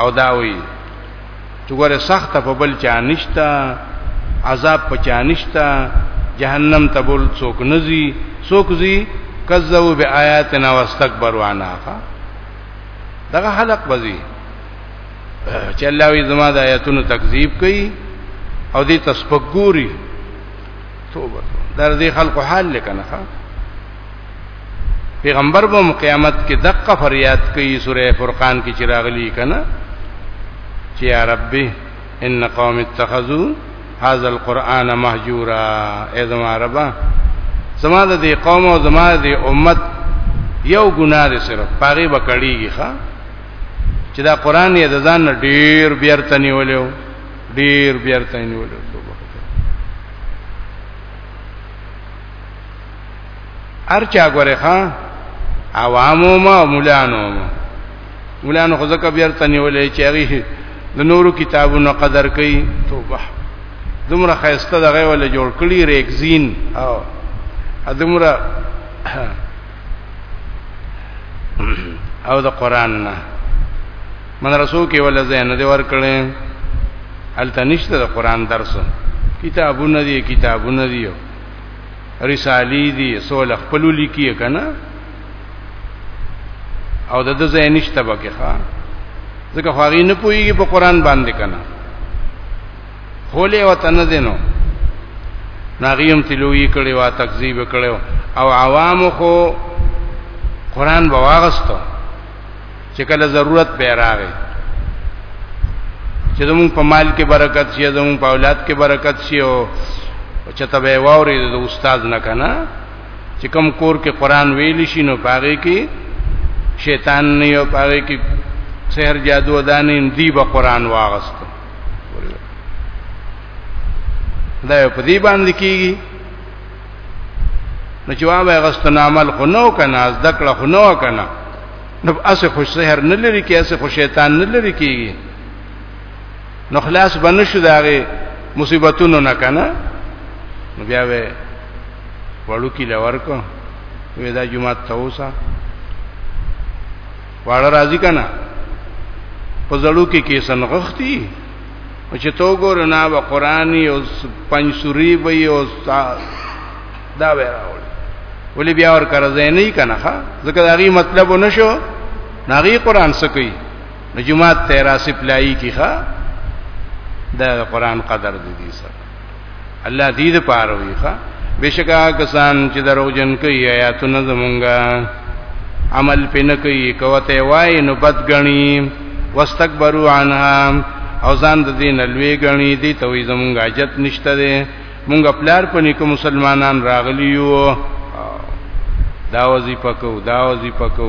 او دا وی چې ګوره سخت په بل چا نشتا عذاب په چا نشتا جهنم ته بول څوک نزي څوک زی کذبوا بیااتنا واستكبروا عنها دغه حلق بزی چې الله وی زما د آیاتونو تکذیب کوي او دې تسبګوري توبه در دې خلق حال لکنه پیغمبر به قیامت کې دقه فریاد کوي سوره فرقان کې چراغلی کنا چې یا رب ان قوم اتخذوا هذا القرآن مهجورا اے زما رب زما د دې قوم او زما د امت یو ګناه دې سره پاغي بکړیږي ښا چې دا قرآن یې د ځان ډیر بیرته نیولیو ډیر بیرته نیولیو ارچا غره ښا عوامو ما مولانو مولانو خو ځکه بیا تنیولې چې هغه د نورو کتابونو قدر کوي توبه دومره خیسته دغه ول جوړ کړی ریکزین او ادمره او د قران نه من رسول کې ول زین دی ور کړې التنشت د قران درس کتابونه دي کتابونه دي رسالې دي سول خپل لیکي کنه او د د ځای نشته بکه ښا ځکه خاري نه پويږي په قران باندې کنه خولې وطن دینو ناغیم تلوی کړي وا تکذیب کړي او عوام خو قران بواغستو چې کله ضرورت به راغی چې زمون په مال کې برکت شي زمون په اولاد کې برکت شي او چې تبه واوري د استاد نه کنه چې کم کور کې قران ویل شي نو پاره کې شیطان نه یو پاره کې سحر جادو دانې دی به قران واغست دا په دې باندې کېږي نو جواب یې غستنه عمل خو نو کنه از دکړه خو نو کنه نو اسه خوش سحر نه لري کې اسه خوش شیطان نه لري کېږي نو خلاص بنشو داغه مصیبتونو نه کنه نو بیا وې وړو کې لور کو وې دا جمعه توسا واړه راضی کنه په زړو کې کې سنغختی او چې تو ګورو نه به قران یو پنځ سوري به یو دا به راوړي ولې بیا ور کار زین نه کنه ښا ځکه دا غي مطلب ونشو ناغي قران سکی نجومات تیرا سپلای کی ښا دا قران قدر دي دي سره الله دې د پاره وي ښا بشکا کسان چې دروغجن کوي آیاتونه زمونږه عمل پین کوي کوته وای نو بد غني واستكبروا عنها او ځان د دین لوی غني دي ته وي زمونږه اجت نشته دي مونږ پلار په نیکو مسلمانان راغلی یو دا وظیفه کو دا وظیفه کو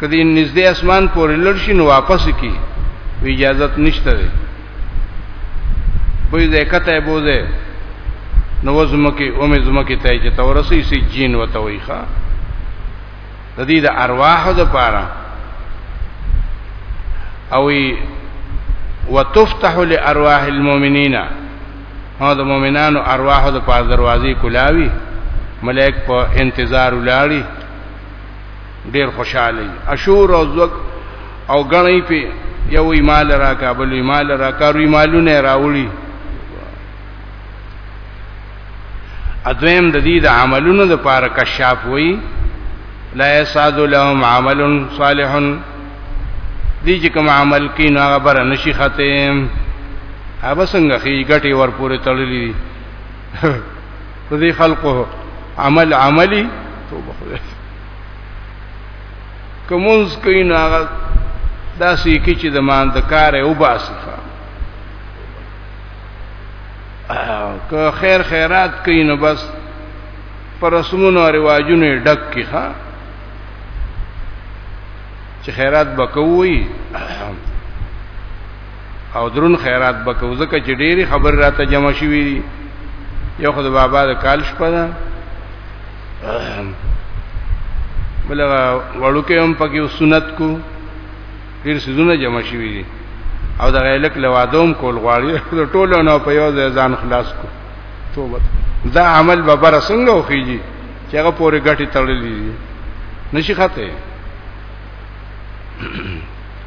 کدی نږدې اسمان پورې لړ شي نو واپس کی اجازه نشته دی بوی دې کته بوزه نو وزمکه اومه زمکه ته چې تورسي سي جین وته ویخه د دې د ارواح د پاره او وتفتح لارواح المؤمنین هغه د مؤمنانو ارواح د پاره دروازې کولاوي ملائک په انتظار ولاړي ډیر خوشاله اشور او زوک او غنی په یو ایمال را کابل ایمال را کارو ایمالونه راوړي ادویم د دې د عملونو د پاره کشاف وای لا یساد لهم عمل صالح دي چې کوم عمل کې نه غبر نشي ختم هغه څنګه خي ګټي ورپورې تړلې دي په دې خلقو عمل عملی توبه خدای کومز کین هغه داسې کی چې د مان د کار او باسفه که خیر خیرات کین بس پر رسمونو او رواجونو ډک کی ها چې خیرات بکوي او درون خیرات بکو زکه چې ډېری خبر راته جمع شوي دي یو خدای بابا د کال شپه ده بلغه وړوکې هم پکې سنت کو ډېر سيزونه جمع شوي دي او د غیلک لوادوم کول غواړي د ټولو نو په یو ځان خلاص کو توبه دا عمل به بر څنګه وخیږي چې هغه پورې غټي تړلې دي نشي خاطه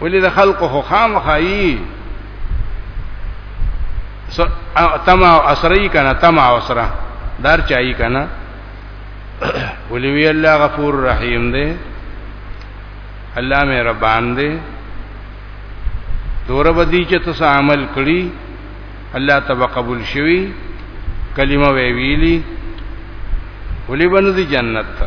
ولې د خلکو خو خامخایي تما او اسرای کنه تما او اسرا دار چای کنه ولې وی الله غفور رحیم دی الله مې ربان دی دور بدی چې تاسو عمل کړی الله تبا قبول شوی کلمه وی ویلی ولې باندې جنت ته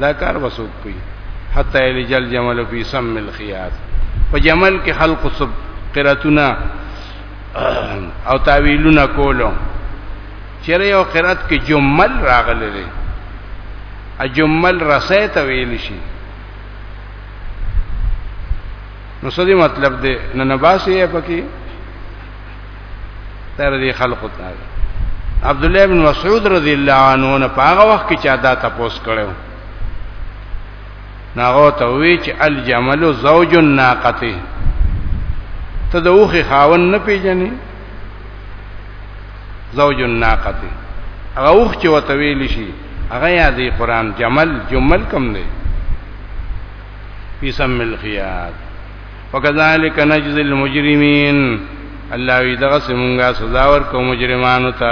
دا کار وسوک کوي حتی لجل جمل فی سم الخیات په جمل کې خلق سب قراتونه او تعویلونه کولو چیرې یو قرات کې جمل راغلی دی ا جمل رسې ته ویل شي نو څه دی مطلب دی نن باسي پکې تر دې خلقو ته عبد الله بن مسعود رضی الله عنه نه پاغه وخت کې چا دا تپوس کړو ناغو ته وی چې الجمل زوج الناقه ته د اوخه خاون نه پیژنې زوج الناقه هغه اوخ چې وته ویل شي هغه یادې قران جمل جمل کم دی فی سم الخیات وکذالک نجزی المجرمین الله وی دغه سمونګه سزا ورکو مجرمانو ته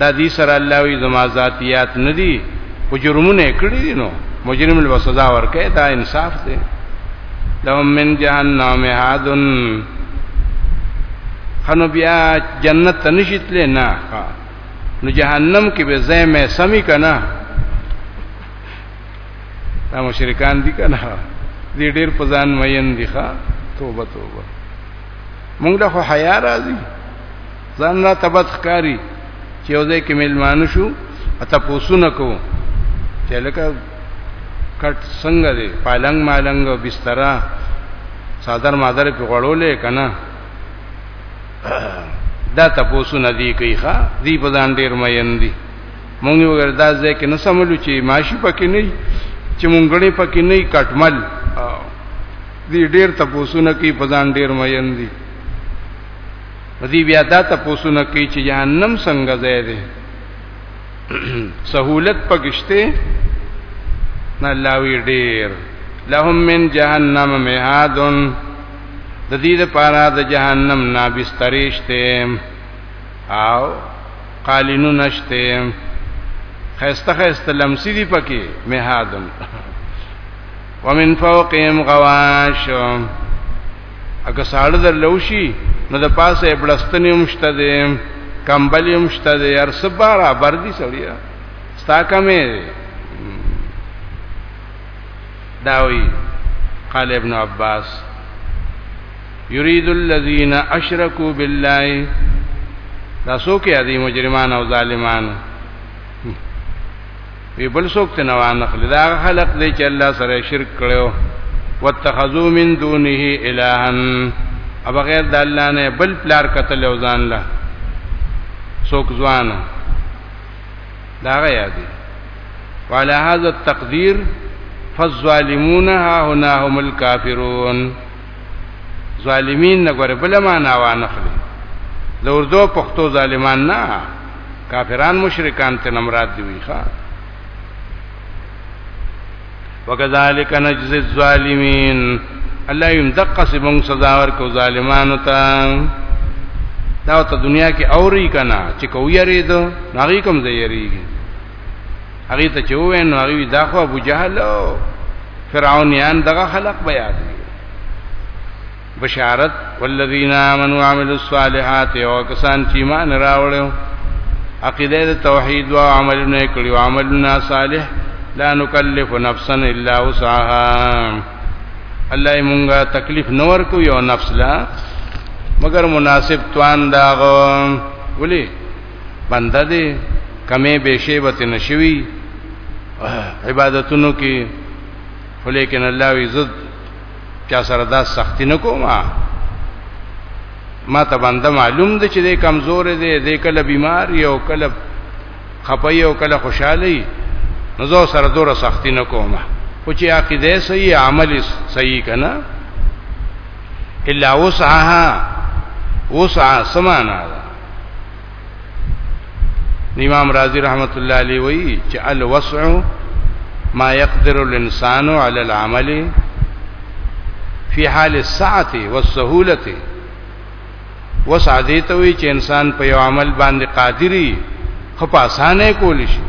دا دې سره الله وی زما ذاتیات ندی او جرمونه کړی دي نو مجرم له سزا ورکه دا انصاف دی لهم من جهنم هادن خنو بیا جنت تنشیت لینا نو جهنم کې به زې مې سمي کنا دا مشرکان دي کنه دې ډېر په ځان مین دي ښا توبه توبه موږ له خو حیا راځي ځان را تبت ښکاری چې یو ځای کې ملمانو شو اته پوسونه کو چې لکه کټ څنګه دی پالنګ مالنګ بستر صادر مادر په غړولې کنه دا تاسو نه دی کوي ښا دی په ځان ډیر مېن دي مونږ یو ګردا ځکه نه سملو چې ماشي پکې نه چې مونږ غړي پکې نه کټمل دې ډېر تپوسونه کوي په ځان ډېر مېن دي دې بیا دا تپوسونه کوي چې جهنم څنګه ځای دی سہولت پکشته نه لاوی ډېر لهم من جهنم مهادن د دې لپاره د جهنم نه بسترېشته او قالینو نشته خسته خسته لمسی دی پکې مهادن ومن فوقهم غواش اګه ساړه در لوشي نو د پاسه بلستنی مشته دي کمبلی مشته دي هر سبارا بردي سړیا ستا کمه داوی قال ابن عباس یرید الذین اشرکوا بالله دا څوک دي مجرمان او ظالمان وی بل څوک ته نه وانخل دا خلق دی چې الله سره شرک کړو واتخذوا من دونه الها او بغیر د الله نه بل پلار قتل او ځان له څوک ځوان دا غیا دي وعلى هذا التقدير فالظالمون ها هنا هم الكافرون ظالمین نه ګوره بل معنا وانخلي د اردو پښتو ظالمان نه کافران مشرکان ته نمراد دی وی ښا وکذالک نجز الظالمین الله یم دقه سبون سزا ورکو ظالمانو ته دا ته دنیا کې اوري کنا چې کو یریدو نغی کوم ځای یریږي هغه ته چې وې نو هغه دا خو ابو جهل فرعون یان دغه خلق بیا دي بشارت والذین آمنوا وعملوا الصالحات او کسان چې ایمان راوړل عقیده د توحید او عملونه کړی او عملونه صالح لا نکلف نفسا الا وسعها الله مونږه تکلیف نور کو یو نفس لا مگر مناسب توان داغو ولی بنده دې کمې بشي به تنه شوی عبادتونو کې ولیکن الله عزت چا سره دا سختی نه کومه ما ته بنده معلوم دی چې دې کمزور دی دې کله بیمار یو کله خپي او کله خوشحالي نو زه سره دوره سختی نه کومه خو چې عقیده صحیح عمل صحیح کنه الا وسعها وسع سمانا امام رازی رحمت الله علیه وی چې الوسع ما يقدر الانسان على العمل في حال السعه والسهوله وسع دې ته وی چې انسان په یو عمل باندې قادری خو په اسانه کول شي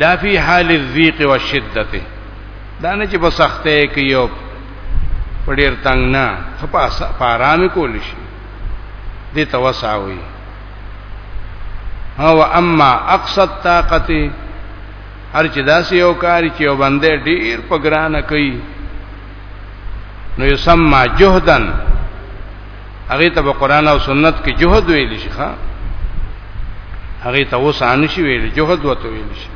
لا فی حال الضیق والشدته دا نه چې په سختۍ کې یو په ډیر تنگ نه خپاس پارام کول شي دې توسعوي او اما اقصد طاقت هر چې داسې یو کار چې یو بنده ډیر په ګرانه کوي نو یسمى جهدن هغه ته په قران او سنت کې جهد ویل شي ښا هغه ته وسان شي ویل جهد وته ویل شي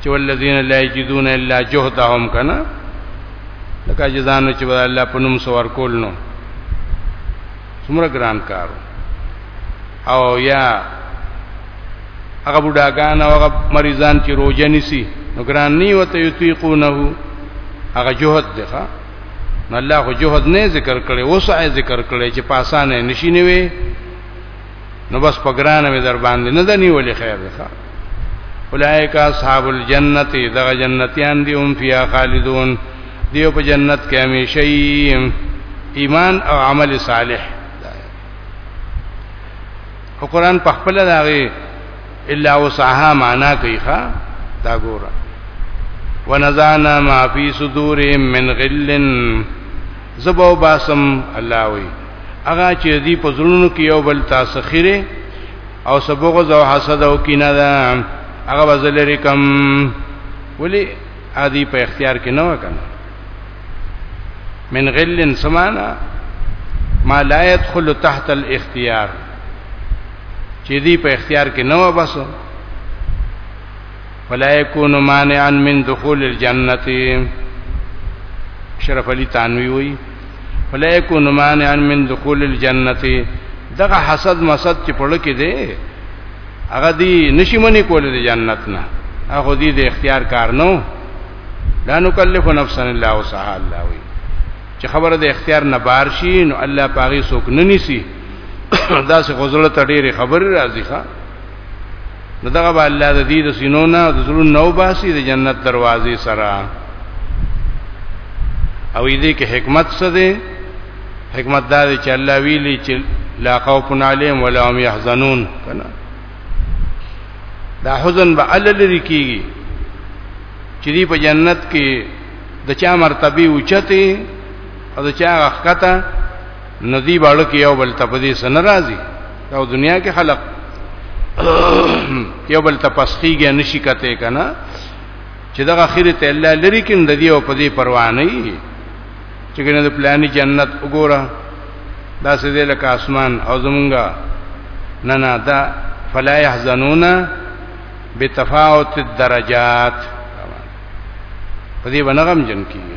چې والذین لا یجدون الا جهدهم کنا لکه جزانو چې الله په نوم سوار کول نو څومره ګران کارو او یا هغه بډاګان او هغه مریضان چې روزه نیسی نو ګران نی وته یتیقونه هغه جهد دی ښا نو الله خو جهد نه ذکر کړي اوس یې ذکر کړي چې پاسانه نشینه وي نو بس پګرانه مې در باندې نه دني ولې خیر ده اولائک اصحاب الجنت دغه جنتیان دی هم فیا خالدون دیو په جنت کې همیشه ایمان او عمل صالح او قران په خپل داغه الا وسعها معنا کوي ښا دا ګوره ونزعنا ما فی صدورهم من غل زبو باسم الله وی هغه چې دې په زړونو کې یو بل تاسو خیره او سبغه زو حسد او کینه ده هغه وزلری کم ولی ادي په اختیار کې نه وکنه من غل سمانا ما لا يدخل تحت الاختيار چې دې په اختیار کې نه و بس ولا يكون مانعا من دخول الجنه شرف علي تانوي وي ولا يكون مانعا من دخول الجنه دغه حسد مسد چې پړ کې دي هغه دي نشي منی کول دي جنت نه هغه دي د اختیار کار نو لا نکلف نفسا الا وسعها الله وي چې خبره د اختیار نه بار شي نو الله پاغي سوک نه نسی دا سه غزل ته ډېری خبر راځي ښا نو دغه به الله د دې د سينو نه د زړه نو باسي د جنت دروازې سره او دې کې حکمت څه دی حکمت دا دی چې الله ویلي چې لا خوف عليهم ولا هم يحزنون کنه دا حزن به الله لري کیږي چې دې په جنت کې د چا مرتبه اوچته او د چا غخته ندی باړه کې یو بل ته په دې سن راضي او دنیا کې خلق یو بل ته پسخیږي نشي کته کنه چې دغه اخر ته الله لري کې ندی او په دې پروا نه وي چې کنه د پلاني جنت وګوره دا سې دې لکه اسمان او زمونږه نه نه دا فلا يحزنون بتفاوت الدرجات په دې باندې غم جن کیږي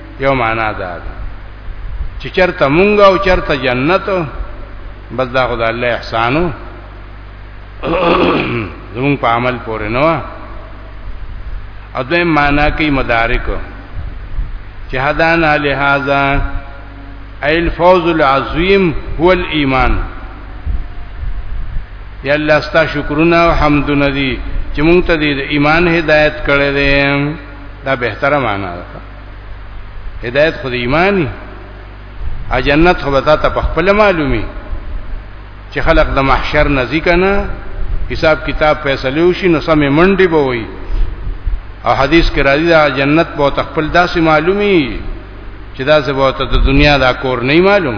یو معنا ده چې چرته مونږ او چرته جنت بس دا خدای الله احسانو زمون په عمل پورې نه و او دې معنا کې مدارک چې هدانا لهذا ایل فوز العظیم هو الايمان یا الله ستا شکرونه او حمدونه دي چې مونږ ته د ایمان هدایت کړې ده دا بهتره معنا ده هدایت خو د ایمانی ا جنت خو به تا ته په خپل معلومي چې خلق د محشر نزدیک نه حساب کتاب فیصله وشي نو سمې منډي به وي او حدیث کې راځي دا جنت به تخپل داسې معلومي چې دا زبوت د دنیا دا کور نه معلوم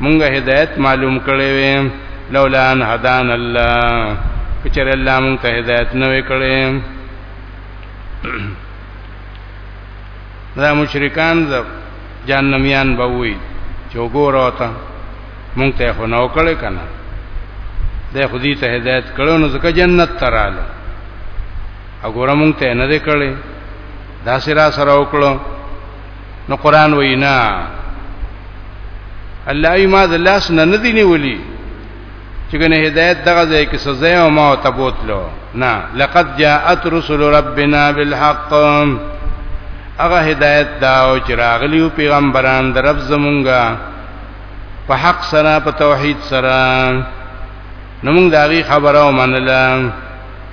مونږ هدایت معلوم کړی وې لولا ان هدان الله کچر الله مونږ ته هدایت نه وکړي دا مشرکان ز جهنميان به وي چې وګورو ته مونږ ته خو نو کړی کنه د خودي ته هدایت کړو نو ځکه جنت تراله وګوره مونږ ته نه دې کړی دا سره سره وکړو نو قران وینا الله ای ما د لاس نه نه دی نیولی چې کنه هدایت دغه ځای کې سزا او ما ته بوتلو نه لقد جاءت رسل ربنا بالحق هغه هدایت دا او چې راغلیو پیغمبران د رب زمونږه په حق سره په توحید سره نو موږ دا غي خبره ومنله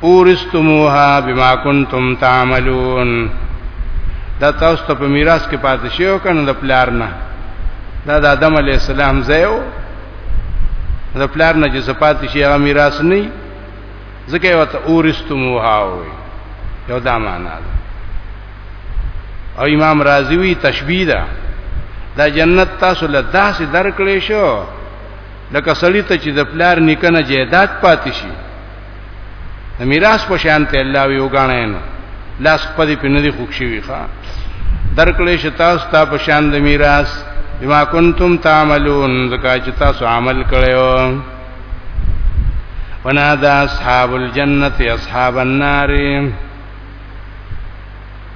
اورستموها بما کنتم تعملون دا تاسو ته په میراث کې پاتې شو کنه د پلار نه دا د آدم علی السلام زیو د پلار نه چې صفات شي هغه میراث نه ځکه وته اورستموها وي یو دا معنا ده او امام رازی وی تشبیه ده دا جنت تاسو له داسې درکړې شو لکه سړی ته چې د پلار نکنه جیدات پاتې شي د میراث په شان ته الله وی وګاڼه نو لاس په دې پنه دي خوښي وي ښا درکلې شتا ستا په شان د میراث بما کنتم تعملون زکا چې تاسو عمل کړو ونادى اصحاب الجنه اصحاب النار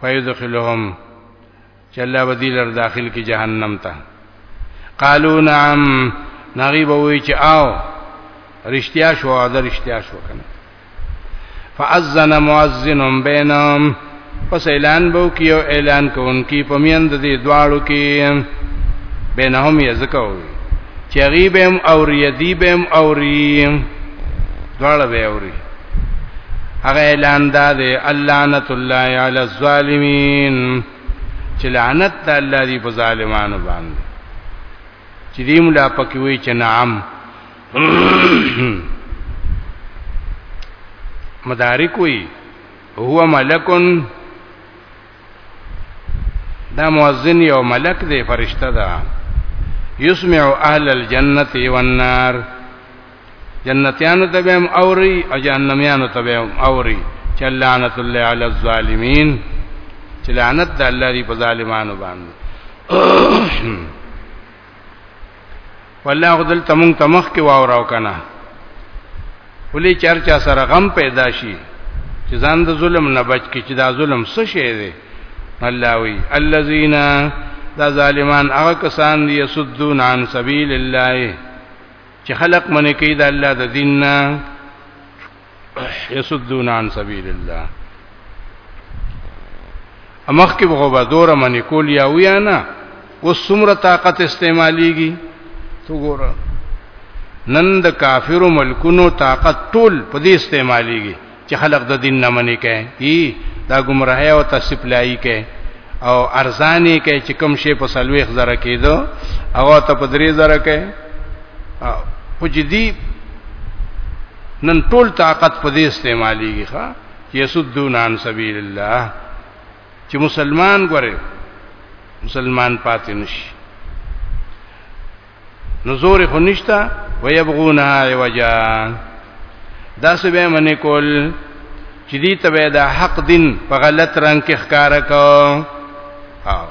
فیدخلهم چې الله بدی لر داخل کی جهنم ته قالو نعم نغي به وی چې آو رښتیا شو او دا رښتیا شو کنه فاذن مؤذن بینهم پس اعلان بو کیو اعلان کوونکی پمیند دي دواړو کې بینهم یې زکوي چې غیبم او ریدیبم او ریم دواړه به اوري هغه اعلان دا دی اللعنت الله علی الظالمین چې لعنت الله دی په ظالمانو باندې چې دې مولا پکې وی چې نعم مدارک وی هو ملکن دا مؤذن یو ملک دی فرشتہ ده یسمع اهل الجنه والنار جنتیانو ته به اوري او جهنميانو ته به اوري چې لعنت الله علی الظالمین چې لعنت د الله دی په ظالمانو باندې والله غدل تمون تمخ کې واوراو کنه ولې چرچا سره غم پیدا شي چې ځان د ظلم نه بچ کی چې دا ظلم څه شی دی الله وی الذین دا ظالمان هغه کسان دي یسدون عن سبیل الله چې خلق منې کوي د الله د دین نه یسدون عن سبیل الله امخ کې به به دور منې کول یا ویا نه اوس څومره طاقت استعماليږي تو ګور نن د کافرو ملکونو طاقت ټول په دې استعماليږي چې خلق د دین نه منې کوي ای دا گمراهي او تسپلای کوي او ارزانې کوي چې کوم شی په سلويخ زره کېدو او ته په درې زره کوي او جدي نن ټول طاقت په دې استعماليږي ښا یسدون عن سبیل الله چې مسلمان غره مسلمان پاتې نشي نو زور خو نشتا ويبغونها عوجا دا څه به منې کول چې دې ته دا حق دین په غلط رنگ کې ښکارا کو او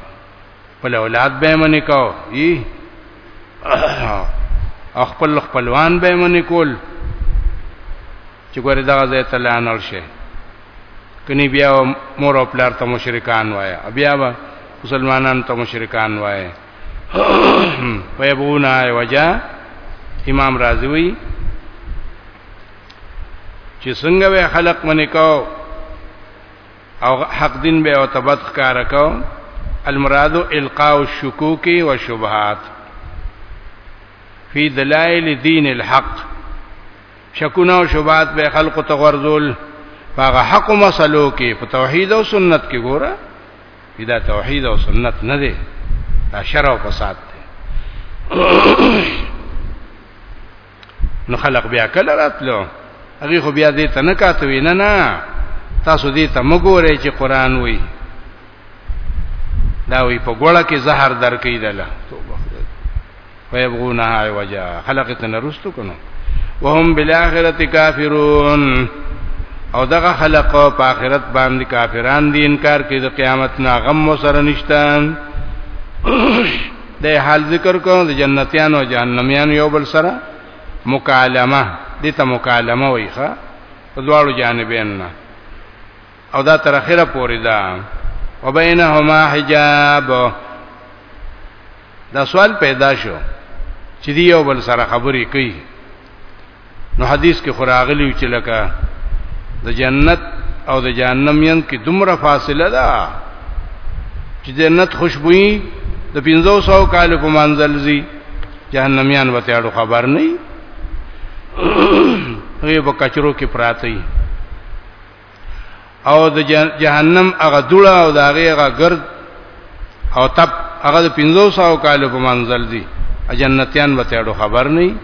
په اولاد به منې کو ای خپل خپلوان به منې کول چې ګوره دا ځای ته لانل شي کني بیا مور او پلار ته مشرکان وایا بیا مسلمانان ته مشرکان وایا ويبغون عوجا امام رازی وی چې څنګه به خلق منی کو او حق دین به او تبد ښکار کو المراد القاء الشکوک والشبهات فی دلائل دین الحق شکونه او شبهات به خلق ته ورزول هغه حق مسلو کې په توحید او سنت کې ګوره چې دا توحید او سنت نه دی دا شر او فساد دی نو خلق بیا کله راتلو هغه خو بیا دې ته نه کاته وینه نه تاسو دې ته مګورئ چې قران وایي دا وی په ګوړه کې زهر درکې دله توبه ويبغونها عوجا خلقت نرستو کنو وهم بالاخره کافرون او دغه خلق په آخرت باندې کافران دي انکار کوي د قیامت نه غم وسره نشته د حال ذکر کوم د جنتیانو او جهنميانو یو بل سره مکالمه دته مکالمه وایخه په دواړو جانبین نه او دا تر اخره پورې ده وبینهما حجاب دا سوال پیدا شو چې دی یو بل سره خبرې کوي نو حدیث کې خراغلی چې لکه د جنت او د جهنم ین کې دومره فاصله ده چې جنت خوشبوئی د 500 کال په منزل زی جهنميان وته اړو خبر نه وي هغه په کچرو کې پراته وي او د جهنم هغه دوړه او د هغه هغه ګرد او تپ هغه د 500 کالو په منزل دي جنتیان به تاړو خبر نه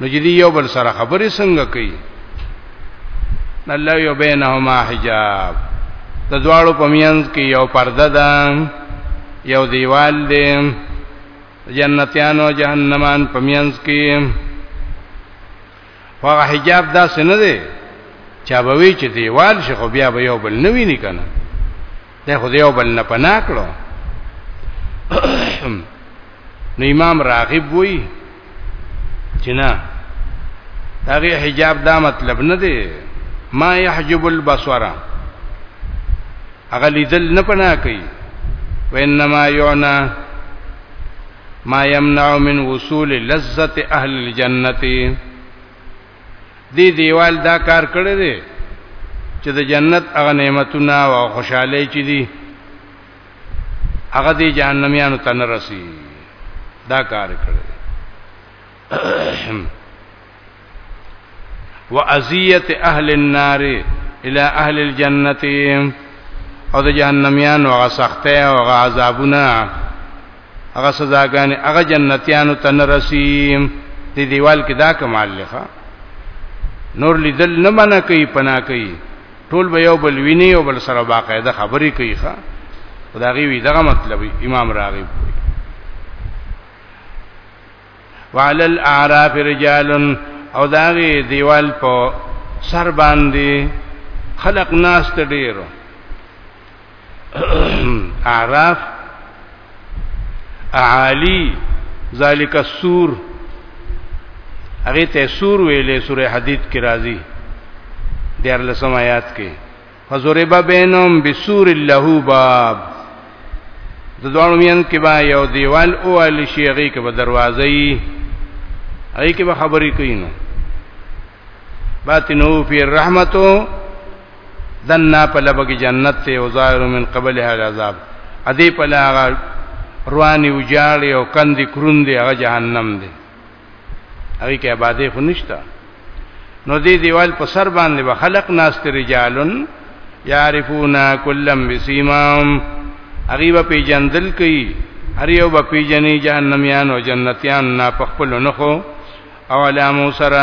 نو جدي یو بل سره خبرې څنګه کوي الله یو بینهما حجاب د دواړو په میانځ کې یو پرده ده یو دیوال دی جنتیانو جهنمان په میانځ کې هغه حجاب داسې نه دی چا به وی چې دیوال شي خو بیا به یو بل نه ویني کنه دا خو یو بل نه پناه کړو نو امام راغب وی چې نه هغه حجاب دا مطلب نه دی ما يحجب البصره هغه لیدل نه پنا کوي وانما یعنا ما يمنع من وصول لذت اهل الجنه دی دیوال دا کار کړی دی چې د جنت هغه نعمتونه او خوشحالي چې دي هغه دی جهنميانو ته نه رسی دا کار کړی واذیت اهل النار الى اهل الجنه او د جهنميان او سخته او عذابونه هغه سزاګانې هغه جنتیانو ته نه رسیم دې دیوال کې دا کمال لخوا نور لیدل نه منع کوي پنا کوي ټول به یو بل ویني او بل سره باقاعده خبرې کوي ښا خدای وی دغه مطلب امام راغب وعلى الاعراف رجال او داغي دیوال په سر باندې خلق ناس ته ډیرو اعراف اعالی ذالک السور هغه ته سور ویلې سورې حدید کې راځي دیر لسم آیات کې فزرب بینهم بسور له باب د دوانو مین کې با یو دیوال او علی شیغی کې به دروازه ای ای کې به خبرې کوي نو باطنو فی الرحمتو دنا په لبګي جنت ته او ظاهر من قبل هذا عذاب ادی په لاغه رواني وجاړي او کندي کروندي هغه جهنم دی هغه کې آبادې خو نشته نو دې دیوال په سر باندې به خلق ناس رجالن یعرفون کلم بسیمام هغه به پیجندل کوي هر یو به پیجنې جهنميان او جنتیان نا پخپل نخو او علامو سره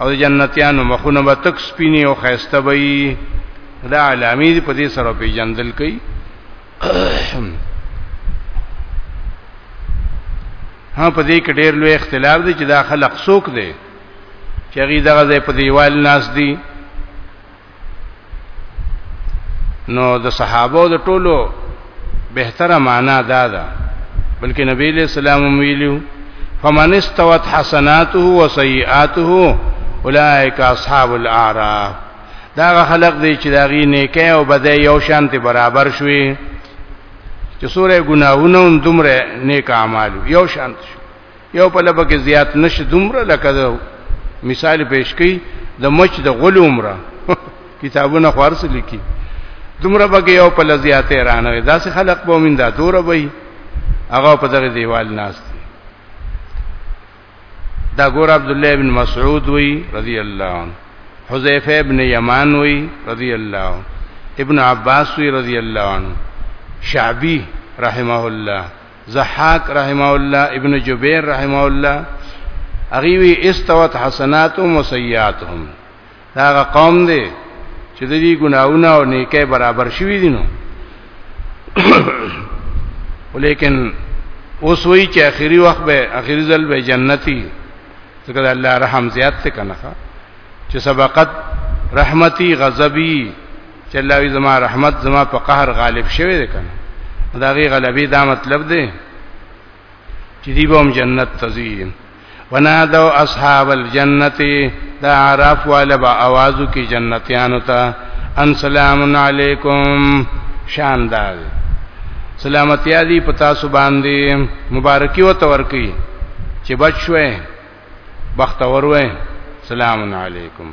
او جنتیانو مخونه به تک سپینی او خیسته وي دا علامې په دې سره په جندل کوي ها په دې کې ډېر لوی اختلاف دی چې دا خلق څوک دی چې غي دغه ځای په دیوال ناس دي نو د صحابه د ټولو بهتره معنا دا ده بلکې نبی له سلام ویلو فمن استوت حسناته وسيئاته اولئک اصحاب الاعراف دا خلق دی چې داغي نیکه او بده یو شانته برابر شوي چې سوره ګناهونه هم دومره نیک اعمال یو شانته یو په لبه کې زیات نشي دومره لکه دا مثال پیش کړي د مچ د غل عمره کتابونه خورس لیکي دومره بګي یو په لزیاته رانه دا سه خلق مؤمن دا دور وي هغه په دغه دیوال ناس دي دا ګور عبد الله ابن مسعود وی رضی الله عنه حذیفه ابن یمان وی رضی الله عنه ابن عباس وی رضی الله عنه شعبی رحمه الله زحاق رحمه الله ابن جبیر رحمه الله اغي وی استوت حسناتهم وسیئاتهم دا قوم دی چې د دې ګناونه او نیکه برابر شوي دي نو ولیکن اوس وی چې اخیری وخت به اخیری ځل به جنتی ځکه الله رحم زیات ته کنه چې سبقت رحمتي غضبي چې الله وی زما رحمت زما په قهر غالب شوی دی کنه دا غي غلبي دا مطلب دی چې دی به هم جنت تزي ونادوا اصحاب الجنه دا عرف والا با आवाजو کې جنتیانو ته ان سلام علیکم شاندار سلامتی علی پتا سو باندې مبارکي وته ورکی چې بچوي بختور وې سلام علیکم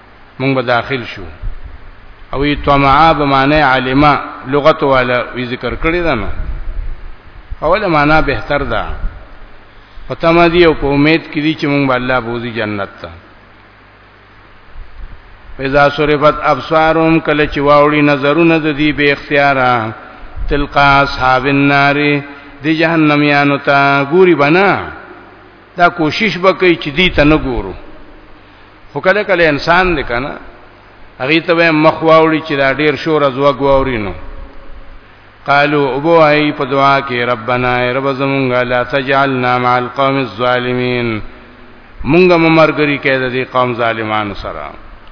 مونږ به داخل شو او ای طمعا به معنی عالمه لغت والا وی ذکر کړی دا نو اوله معنا بهتر ده پته ما دی او په امید کې دي چې مونږ به الله بوزي جنت ته اذا صرفت ابصارهم کله چې واوړي نظرونه د دې به اختیارا تلقا اصحاب النار دی جهنم یانو تا ګوري بنا دا کوشش وکړي چې دې ته نه ګورو خو کله کله انسان دی کنه هغه ته مخ واوړي چې دا ډیر شور از وګوري نو قالو ابو هي په دعا کې ربنا رب زمونږه لا تجعلنا مع القوم الظالمين مونږه مرګري کې د دې قوم ظالمانو سره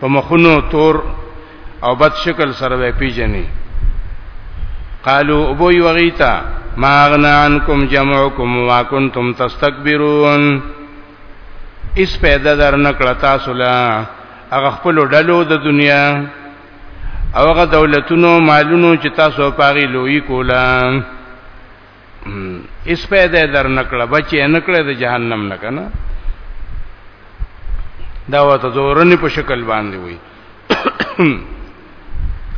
په مخونو تور او بد شکل سره به پیژني قالو ابو یغیتا ما اغنا عنکم جمعکم ما کنتم تستكبرون اس پیدا در نکړه تاسو لا هغه خپل ډلو د دنیا او هغه دولتونو مالونو چې تاسو پاغي لوی کولا اس پیدا در نکړه بچي نکړه د جهنم نه کنه دا وته زورنی په شکل باندې وي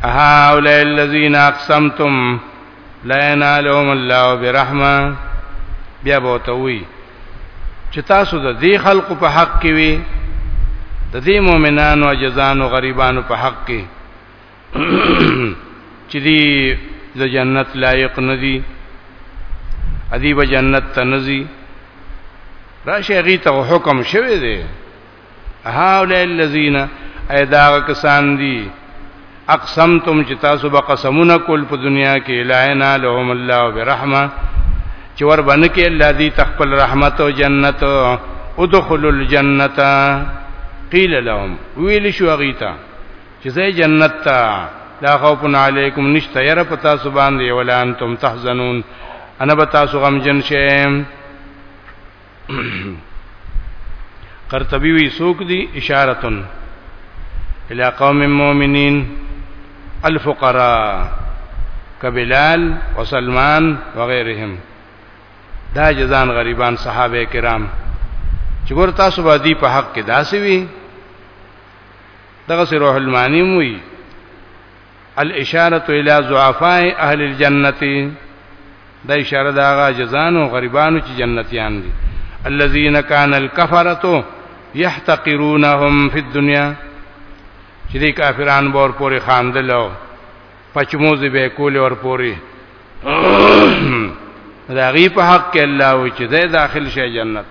اها اولئک الذین اقسمتم لا ینالهم الله برحمه بیا به ته وي چې تاسو د دې خلقو په حق کې وي د دې مؤمنانو او جزانو غریبانو په حق کې چې دی د جنت لایق ندي ادي به جنت ته نزي راشه غي ته حکم شوی دی هاولای الذین ایدا کسان دی اقسمتم چې تاسو به قسمونه کول په دنیا کې لاینا لهم الله برحمه چې ور باندې کې الله دی تخپل رحمت او جنت ادخلوا الجنه قیل لهم ویل شو غیتا چې زه جنت ته لا خوف علیکم نشته ير په تاسو باندې ولا انتم تحزنون انا به تاسو غم جن شئ قرطبي وی سوق دي اشارتن الى قوم مؤمنين الفقراء كبلال وسلمان وغيرهم دا جزان غریبان صحابه کرام چې ګور تاسو باندې په حق کې داسې وي دغه سره روح المانی وی الاشاره الى ضعفاء اهل الجنه دا اشاره دا غا جزانو غریبانو چې جنتیان دي الذين كان الكفره يحتقرونهم في الدنيا چې دې کافران بور پورې خاندلو پچموزي به کول ور پورې دا غي په حق کې الله و چې داخل شي جنت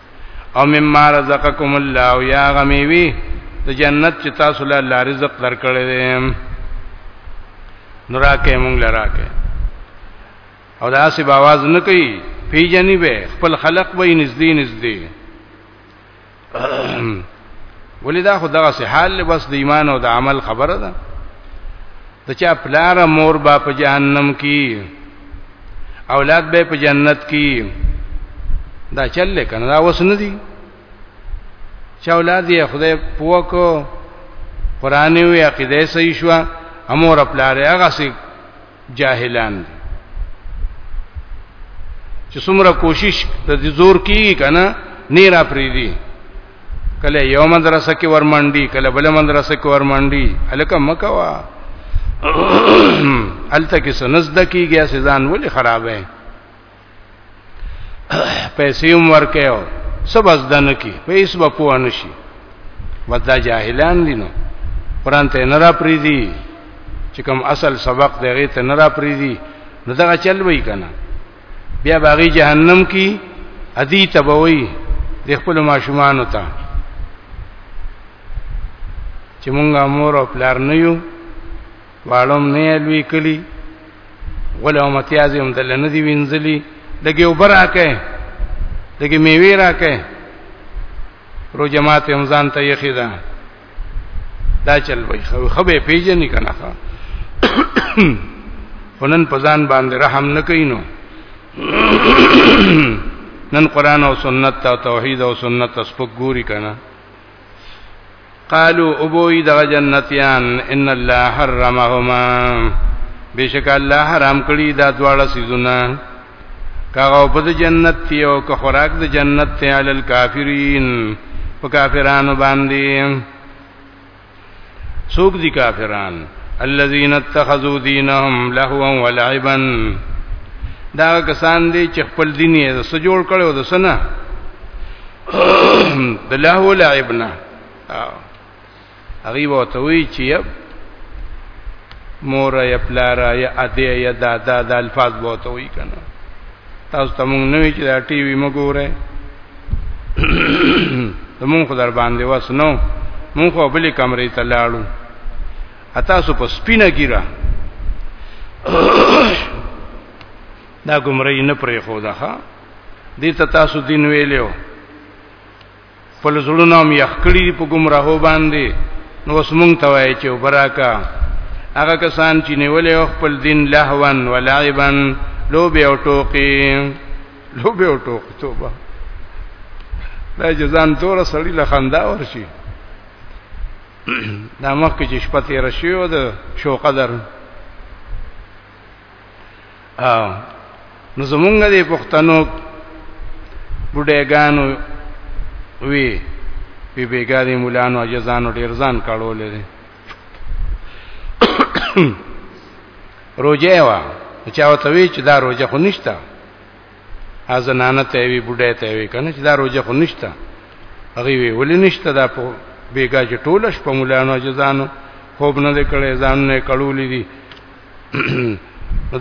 او مما رزقکم الله یا غمیوی د جنت چې تاسو له الله رزق درکړی دی نو راکې مونږ لراکې او دا سی باواز نه کوي پیجنې به خپل خلق به نږدې نږدې ولې دا خو دغه سه حال بس د ایمان او د عمل خبره ده د چا پلار مور با په جهنم کې اولاد به په جنت کې دا چل کنه دا وس نه دي چا اولاد یې خدای پوکو قران وی عقیده صحیح شو امور خپل هغه سي جاهلان دي چې څومره کوشش د دې زور کیږي کنه نه را پریدي کله یو مدرسه کې ورمنډي کله بل مدرسه کې ورمنډي الکه مکوا الته کې سنز د کیږي سزان ولې خرابه پیسې هم ورکه او سبز دنه کی په هیڅ به پوه نشي ودا جاهلان دي نو قران ته نه را پریدي چې کوم اصل سبق دی غي ته نه را پریدي نو دا چل وی کنه بیا باغی جهنم کی ادی تبوی د خپل ماشومان ته چې مونږه مور او پلار نه یو والم نه لوی کلی ولا امتیاز هم دل نه دی وینځلی دګه وبر راکې دګه میوه راکې رو جماعت هم ځان ته یخی دا دا چل وای خو خبه پیژنې کنه ښا ونن پزان باندې رحم نه کینو نن قران او سنت ته توحید او سنت سپګوري کنه قالوا ابوي دغه جنتيان ان الله حرمهما بشک الله حرام کړی دا دواړه سيزونه کاغه په جنت تی او که خوراک د جنت ته علل کافرین په کافرانو باندې څوک دي کافران الذين اتخذوا دينهم لهوا ولعبا دا کسان دي چې خپل دین یې څه جوړ کړو د سنه د لهو لعبنا هغه وو ته وی چې مور یا پلارا یا اده یا دادا د الفاظ وو ته وی کنه تاسو ته مونږ نوې چې دا ټي وي مګوره زمونږ خو در باندې وسنو مونږ خو بلې کمرې ته لاړو تاسو په سپینه ګیره دا ګمړی نه پرې خو ده ها دې ته تاسو دین ویلو خپل زړونه هم یخ کړی په گمراهو باندې نو اوس مونږ ته وایي چې وبراکا هغه کسان چې نیولې خپل دین لهوان ولعبن لوبه او ټوکی لوبه او ټوکی توبه دا جزان تور سړی لخندا ورشي دا مخکې چې شپه تیر شي او د شو قدر او نو زمونږ د پښتنو بډېګانو وی بی بیګاری مولانو اجزانو ډیر ځان کړولې دي روجه وا چا وته وی چې دا روجه خو نشته از نانه ته وی بډې ته وی کنه چې دا روجه خو نشته هغه وی ولې نشته دا په بیګا چې ټولش په مولانو اجزانو خوب نه کړي ځان نه کړولې دي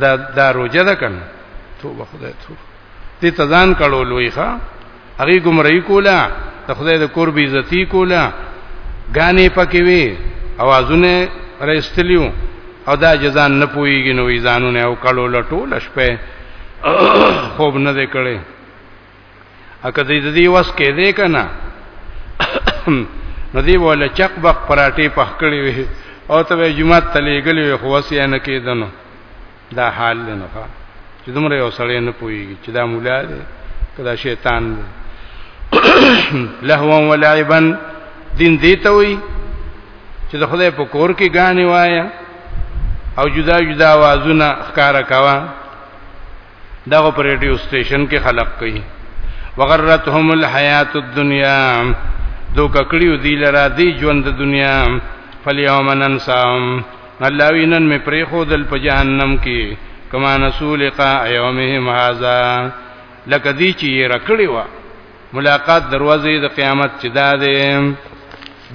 دا دا روزه ده کنه توبه خدای ته دې تزان کړو لوی ښا هغه ګمړی کولا ته خدای د قرب عزتی کولا غانې پکې وی اوازونه رېستلیو او دا جزان نه پويږي نو ځانونه او کړو لټو لشپه خوب نه دې کړي اکه دې دې وس کې دې کنه نو دی ولا چق بق پراټي پخ کړی وي او ته جمعه تلې غلې وي خو وسې نه کېدنو دا حال نه ښه چې دومره یو سړی نه پويږي چې دا مولا دی کدا شیطان دی لهوا ولعبا دین دی ته وي چې د خدای په کور کې غانې وایا او جدا جدا وازونه ښکارا کوا دغه پر ریډیو سټیشن کې خلق کوي وغرتهم الحیات الدنیا دو ککړیو دی لرا دی ژوند دنیا فلیوم ننسام الله وینن می پری خو دل په جهنم کې کما نسول قا یومهم هاذا لکه دی چې رکړی و ملاقات دروازې د قیامت چې دا دی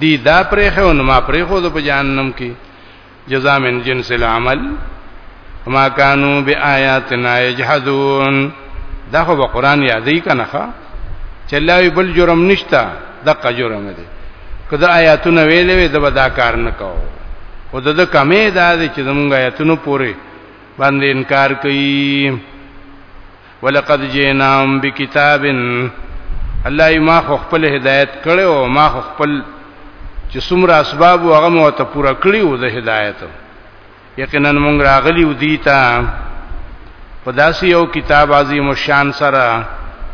دی دا پرې خو نو ما پرې خو د جهنم کې جزاء من جنس العمل وما كانوا بآياتنا يجحدون دا خو قرآن یادې کنه ښا چې الله بل جرم نشتا دغه جرم دی کله آیاتونه ویلې وې دا دا کار نه کاو او دا, دا کمې دا چې زمونږ آیاتونو پورې باندې انکار کوي ولقد جئناهم بكتاب الله ما خو خپل هدایت کړي او ما خو خپل چې څومره اسباب هغه مو ته پوره کړی وو د هدایت یقینا مونږ راغلی و دیتا په داسې یو کتاب عظیم الشان سره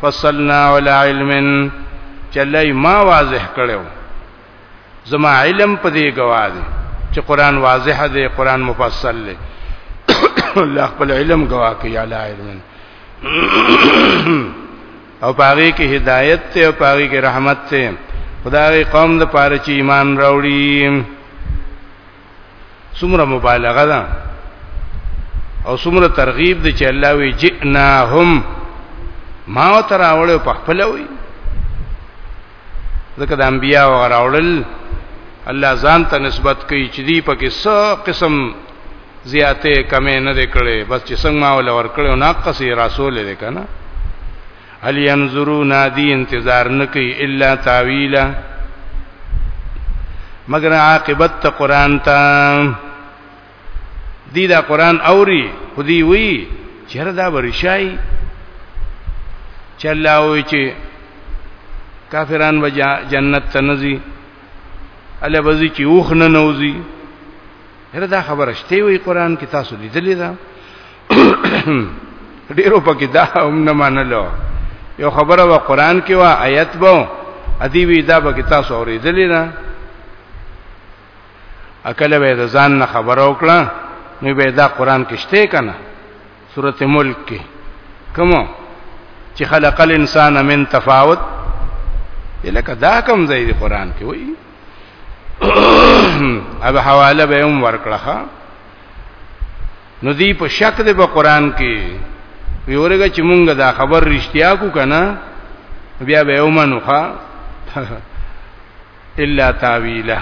فصلنا ولا علم چلای ما واضح کړو زما علم په دې گواه دی چې قران واضح دی قران مفصل دی الله خپل علم گواه کوي علی علم او پاره کې هدایت ته او پاره کې رحمت ته خدای قوم د پاره چې ایمان راوړي څومره مبالغه ده او څومره ترغیب دی چې الله وی جئناهم ما تر اول په خپل وی ځکه د انبیا او راولل الله ځان ته نسبت کوي چې دی پکې څو قسم زیاته کمې نه کړي بس چې څنګه ما ول ور کړو ناقصي رسول دې کنه هل ينظرون دي انتظار نکي الا تاويلا مگر عاقبت ته قران ته دی دا قران اوري خو دی وی چیرې دا ورشای چلا وی چې کافران به جنت ته نزي اله بزي چې اوخ نه نوزي هر دا خبره شته وی قران کې تاسو لیدلې ده ډیرو پکې دا هم نه منلو یو خبره وا قران کې وا آیت وو ادي وی دا به تاسو اورېدلې نه اکل به د ځان نه خبر او کړه نو به دا قران کې شته کنه سورته ملک کې کوم چې خلق الانسان من تفاوت لکه دا کوم ځای دی قران کې وایي اب حواله به هم ورکړه نو دی په شک دی په قران کې وی ورګه چې مونږ دا خبر رښتیا کو کنه بیا به ومنو ښا الا تاویله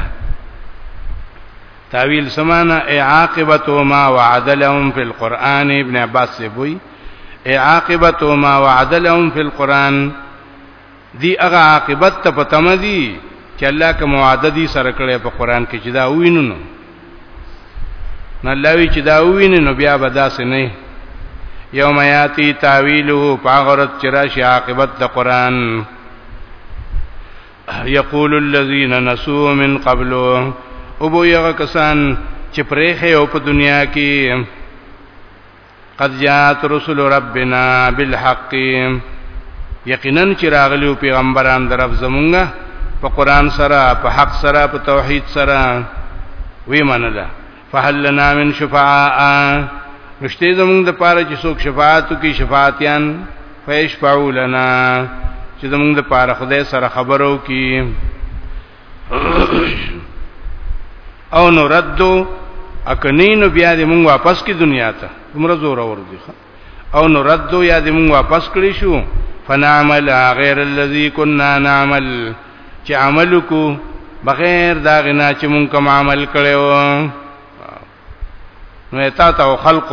تاویل سمانا ای عاقبت ما وعد لهم فی القرآن ابن عباس سے بوئی ای عاقبت ما وعد لهم فی القرآن دی هغه عاقبت ته پتم دی چې الله کوم وعده دي سره کړې په قران کې چې دا وینو نو الله وی چې دا وینو نو بیا به داسې نه یوم یاتی تاویله پاغرت چرشی عاقبت د قران یقول الذین نسوا من قبل او بو یغه کسان چې پرېخه او په دنیا کې قد جاءت رسل ربنا بالحق یقینا چې راغلي پیغمبران در رب زمونږه په قران سره په حق سره په توحید سره وی منله فهل لنا من شفاعه نشته زمونږ د پاره چې څوک شفاعت کوي شفاعتيان فیشفعوا لنا چې زمونږ د پاره خدای سره خبرو کی او نو ردو اکنینو بیا دې مونږ واپس کی دنیا ته عمر زور اور دي او نو ردو یا دې مونږ واپس کړی شو فنعمل غیر الذی کنا نعمل چې عمل کو بغیر دا غنا چې مونږ کوم عمل کړو نو اتا ته خلق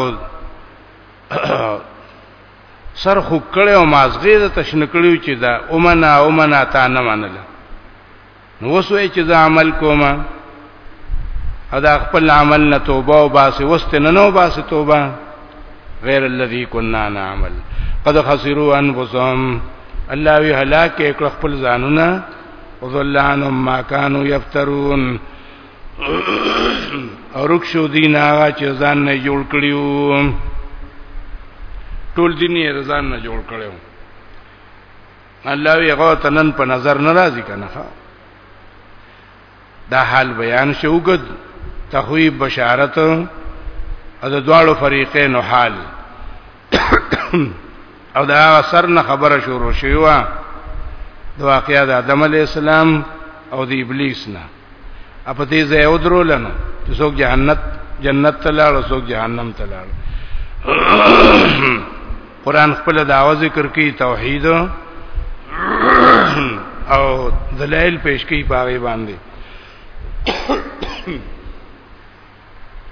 سر خو کړي او مازغې د تشن کړیو چې دا اومنا اومنا تا نه منل نو وسوي چې دا عمل کوم ادا خپل عمل نه توبه او باسي وست نه نو باسي توبه غیر الذي كنا نعمل قد خسروا انفسهم الله وی هلاک کړ خپل ځانونه وظلانهم ما كانوا يفترون اورک شو دین هغه چې ځان نه جوړ کړیو ټول دین یې ځان نه جوړ کړیو الله یې هغه تنن په نظر ناراضي کنه دا حال بیان شوګد تخویب بشارت او د دواړو فریقینو حال او دا اثر نه خبره شروع شوی و د واقعیا د آدم علی السلام او د ابلیس نه اپا دې ځای او درولنو چې څوک جهنت جنت ته لاړ او څوک جهنم ته لاړ قران خپل دعوه ذکر کوي توحید او دلایل پیش کوي پاره باندې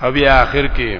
او بیا آخر کې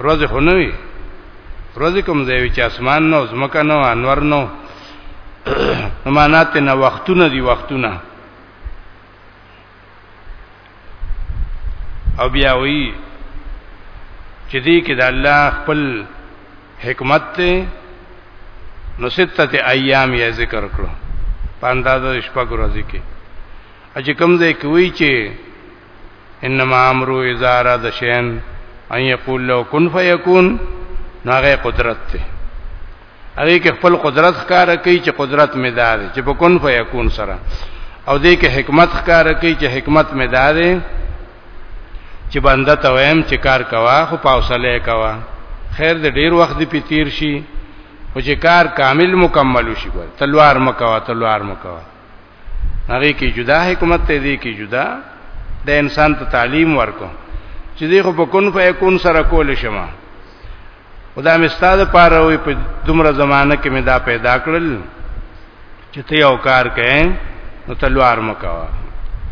روز خو نه وي روز کوم ځای وي چې اسمان نو زمکه نو انور نو امانات نه وختونه دي وختونه او بیا وی چې دې کې د الله خپل حکمت ته نو ستته ایام یې ذکر کړو پاندازه شپږ ورځې کې اجه کوم ځای کې وی چې انما امرو اذا اراد شيئا ان يقول له كن فيكون ناغه قدرت ته هغه کې خپل قدرت ښکار کوي چې قدرت مې دار چې په کن فیکون سره او دې کې حکمت ښکار کوي چې حکمت مې دار چې بنده ته ویم چې کار کوا خو پاوسله کوا خیر دې ډیر وخت دې پتیر شي او چې کار کامل مکمل شي تلوار مکوا تلوار مکوا هغه کې جدا حکمت ته دی کې جدا د انسان ته تعلیم ورکو چې دی خو په کون په کون سره کول شمه خدا مې ستاده پاره وي په دومره زمانہ کې مې دا پیدا کړل چې ته یو کار کړې نو تلوار مکوا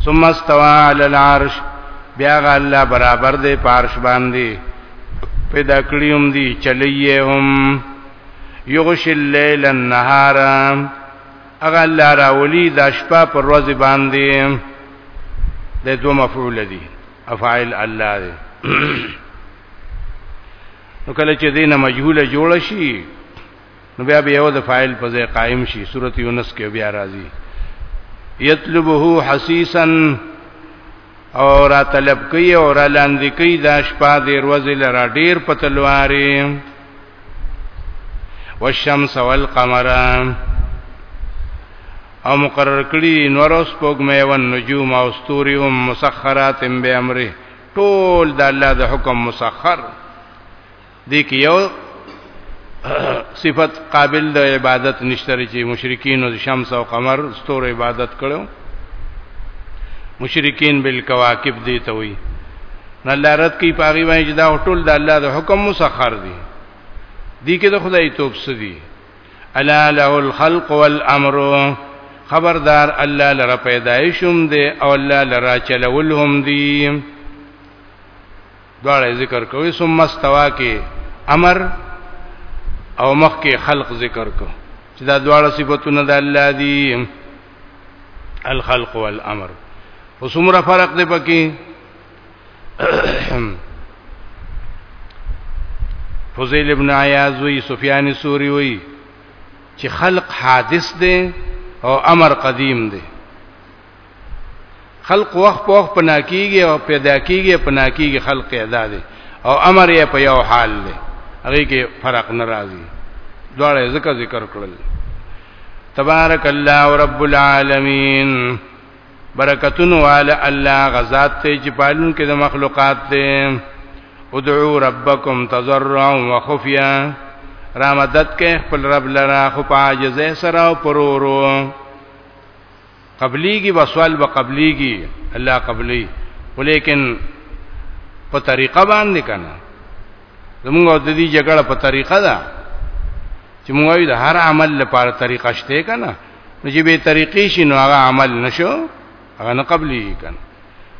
ثم استوى على العرش بیا غ الله برابر دې پارش باندې پیدا کړیوم دي چلیهم یغش الليل النهار هغه الله راولي د شپه پر ورځ باندې د دوه مفعول دي افعال الله دي نو کله چې دینه مجهوله جوړ شي نو بیا به یو د فاعل په ځای قائم شي سورته یونس کې بیا راځي یطلبه حسیسا او را طلب کوي او را لاندې کوي دا شپه د ورځې لرا ډیر په تلوارې والشمس والقمر او مقرر کړی نور اوس پوګمې او نجوم او ستوري هم مسخرات به امره ټول د الله د حکم مسخر دې کې یو صفت قابل د عبادت نشته چې مشرکین او شمس او قمر ستور عبادت کړو مشرکین بالکواکب دي ته وي نه لارت کی پاغي وای چې دا ټول د الله د حکم مسخر دي دي کې د خدای توپ سدي الا له الخلق والامر خبردار الله لره پیدایشوم دي او الله لره چلولهم دي دواړه ذکر کوي ثم استوا کې امر او مخ کې خلق ذکر کو چې دا دواړه صفاتونه د الله دي الخلق والامر وسمره فرق دی پکې فضیل ابن عیاض وی سفیان سوری وی چې خلق حادث دی او امر قدیم دی خلق وخت په وخت پنا کیږي او پیدا کیږي پنا کیږي خلق ادا دي او امر یې په یو حال دی هغه کې فرق ناراضي دواړه ذکر ذکر کړل تبارک الله رب العالمین برکتون والا الله غزاد ته چې پالون کې د مخلوقات ته ادعو ربکم تضرعا وخفیا را مدد کې خپل رب لرا خو پاجزه سره او پرورو قبليږي وسوال به قبليږي الله قبلي ولیکن په طریقه باندې کنه زموږ د دې جګړه په طریقه ده چې موږ وایو د هر عمل لپاره طریقه شته کنه نو چې به طریقې شي نو هغه عمل نشو هغه نه قبلي کنه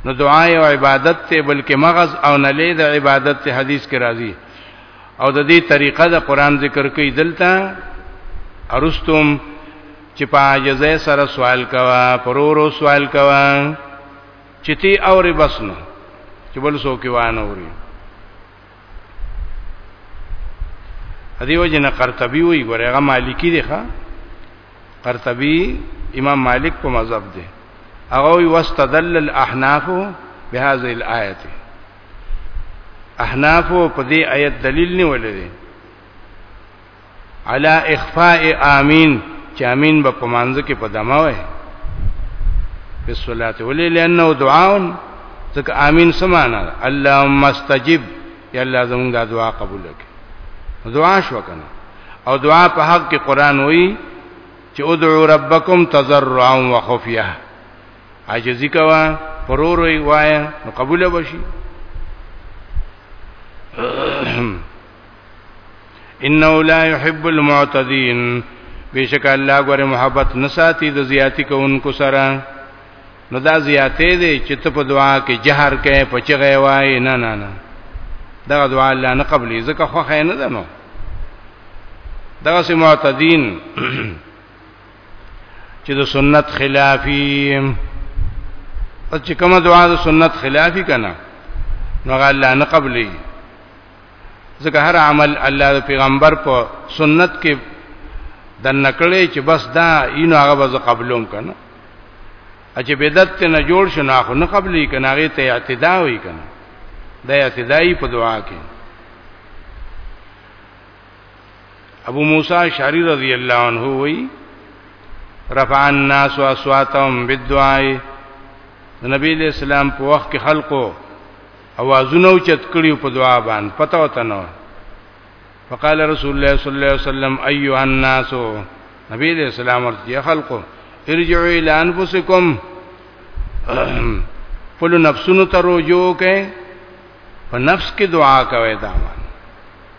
نو دعا او عبادت ته بلکې مغز او نه لید عبادت ته حدیث کې راځي او د دې طریقه د قران ذکر کوي دلته ارستم چې په عاجزه سره سوال کوا پرورو سوال کوا چې تی اوري بس نو چې بل سو کې وانه اوري ادیو جن قرطبي وی ګوره هغه مالکی دی ښا قرطبي امام مالک په مذهب دی هغه وی واستدل الاحناف بهذه الايه احناف په دې آیت دلیل نیولې دي علا اخفاء امين چې امين به په مانځ کې په دمه وي په صلات ولې لانه دعاء ځکه امين سمانا اللهم استجب یا الله زموږ د دعا قبول کړي دعا شو کنه او دعا په حق کې قران وایي چې ادعو ربکم تضرعا وخفیا عاجزی کوا پرور وی وایا نو قبول وشي انه لا يحب المعتدين بشک الله غره محبت نساتی د زیاتی کوونکو سره نو دا زیاتې دي چې ته په دعا کې جهر کې پچغه وای نه نه نه دا دعا الله نه قبلې ځکه خو خې نه ده نو دا سه معتدین چې د سنت خلافی او چې کومه دعا د سنت خلافی کنا نو الله نه قبلې ځکه هر عمل الله د پیغمبر په سنت کې د نکړې چې بس دا اینو هغه به قبولوم کنه چې بدعت نه جوړ شو نه خو نه قبلې کنه هغه ته اعتدا وی کنه د اعتدای په دعا کې ابو موسی شاری رضی الله عنه وی رفع الناس اصواتهم بالدعاء نبی علیہ السلام په وخت کې خلقو اوازونه اوچت کړي په دعا باندې پته وته نه فقال رسول الله صلی الله علیه وسلم ايها الناس نبی دې سلام ورته خلقو ارجعوا الى انفسکم فل نفسونو ته رجوع کئ په نفس کې دعا کوي دا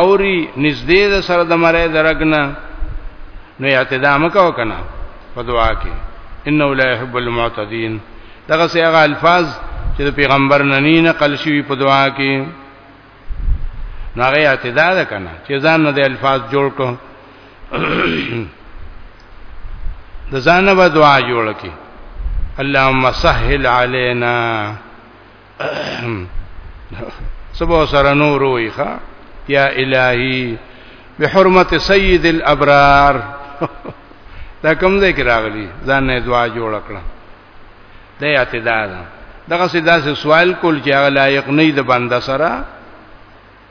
اوري نږدې ده سره د مړې درګنه نو اعتدا مکو کنه په دعا کې انه لا يحب المعتدين دغه سي هغه الفاظ چې د پیغمبر نه نه نقل شوی په دعا کې ناغه اعتدا ده کنه چې ځان نه د الفاظ جوړ کو د ځان به دعا جوړ کی اللهم سهل علينا سبو سره نور وي ښا یا الہی بحرمت سید الابرار دا کوم ځای کې راغلی ځان نه دعا جوړ کړه د اعتدال دغه سیدا سوال کول چې هغه لایق نه دی د بنده سره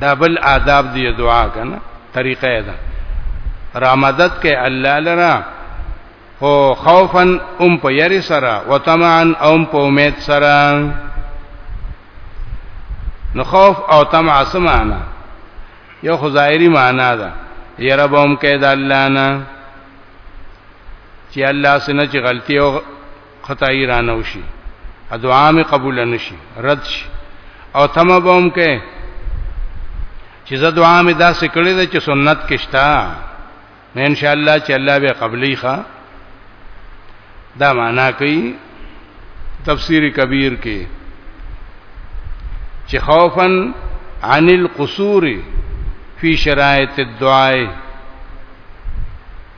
دا بل آداب دی دعا کنه طریقه ده را مدد کې الله لرا او خوفا ام په یری سره وطمعا ام په امید سره نو خوف او طمع سمانا یو خظاهری معنا ده یره بوم کې د الله نه چې الله سينه چې غلطي او خدای را نوشي دعا مې قبول نشي رد شي او تم به هم کې چې زه دعا مې داسې کړې ده چې سنت کې شتا نه ان شاء الله چې الله به قبلي ښا دا معنا کوي تفسیر کبیر کې چې خوفن عن القصور فی شرایط الدعاء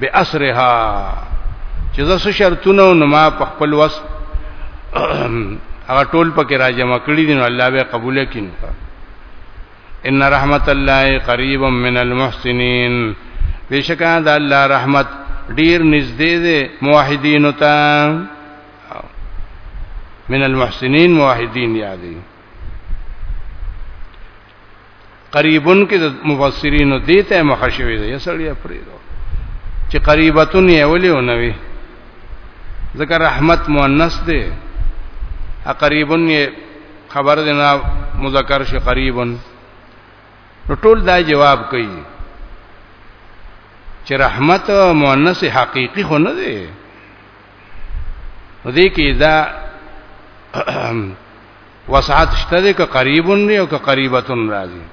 به اسرها چې زه څه شرطونه نو ما په خپل وس هغه ټول پکې راجم کړی دي نو الله به قبول کړي ان رحمت الله قریب من المحسنین بشکا د الله رحمت ډیر نږدې دی موحدین ته من المحسنین موحدین یادی قریبن کې د مفسرینو دې ته مخه شوې ده یسړی افریدو چې قریبتون یې ولې ونوي ذکر رحمت مؤنث دی ا قریبن یې خبر دی نه مذکر شي قریبن نو ټول دا جواب کوي چې رحمت مؤنث حقيقي خو نه دی نو دې کې دا وسعت شته ده که قریبون دی او که قریبتون راځي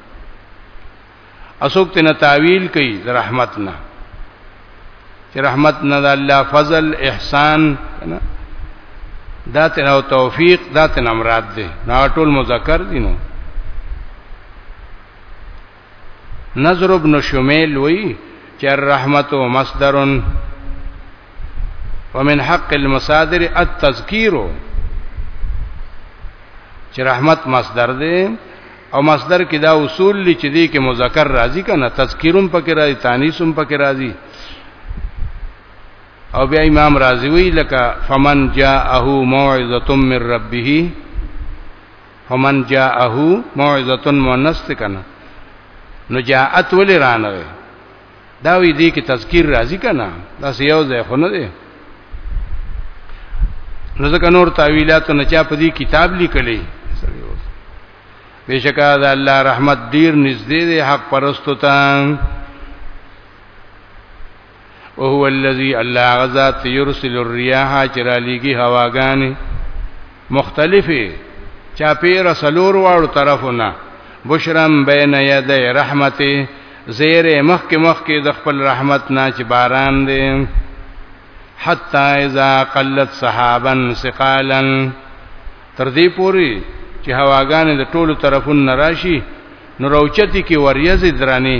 اسوک تنه تعویل کوي د رحمت نه چې رحمت نه د الله فضل احسان کنه دا تنه توفیق دا تنه مراد دی نه ټول مذکر دي نو نظر ابن شمیل وی چې الرحمت مصدر ومن حق المصادر التذکیر چې رحمت مصدر دی او مصدر کې دا اصول لري چې دې کې مذکر راځي کنه تذکیرم پکې راځي تانیثم پکې راځي او بیا امام رازی وی لکه فمن جاءه موعظه من ربه فمن جاءه موعظه مؤنث کنه نو جاءت ولې رانه دا وی دې کې تذکیر راځي کنه دا یو ځای خو نه دی نو ځکه نور تعویلات نه چا په دې کتاب لیکلې بشکا دا الله رحمت ډیر نږدې دی حق پرستو ته او هو الذی الله غزاد یرسل الرياح چرالیږي هواګانې مختلفه چاپیر سلور واړو طرفونه بشرم بین ید رحمته زیر مخ کې مخ کې د خپل رحمت نه چې باران دی حتا اذا قلت صحابا ثقالا تر دې پوري چې هواګانې د ټولو طرفونو راشي نو روچتی کې وریځې درانه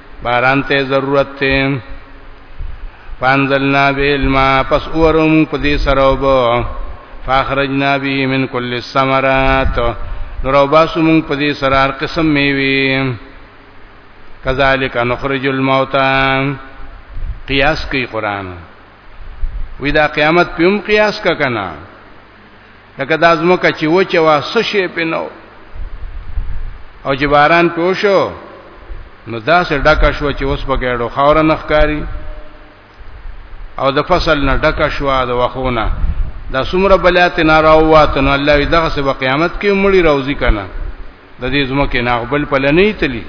باران ته ضرورت ته فانزلنا بالما پس اورم په دې سره وب فاخرجنا به من كل الثمرات نو باسو مون په دې سره هر قسم میوي کذالک نخرج الموتى قیاس کوي قران وی دا قیامت په هم قیاس کا کنه لکه دا زمکه چې وچه وا سشي پینو او چې باران پوشو نو دا سه ډکه شو چې اوس پکې ډو خاور نه ښکاری او د فصل نه ډکه شو د وخونه دا څومره بلات نه راوات نو الله دغه سه قیامت کې مړی راوځي کنه د دې زمکه نه بل پلنې تلی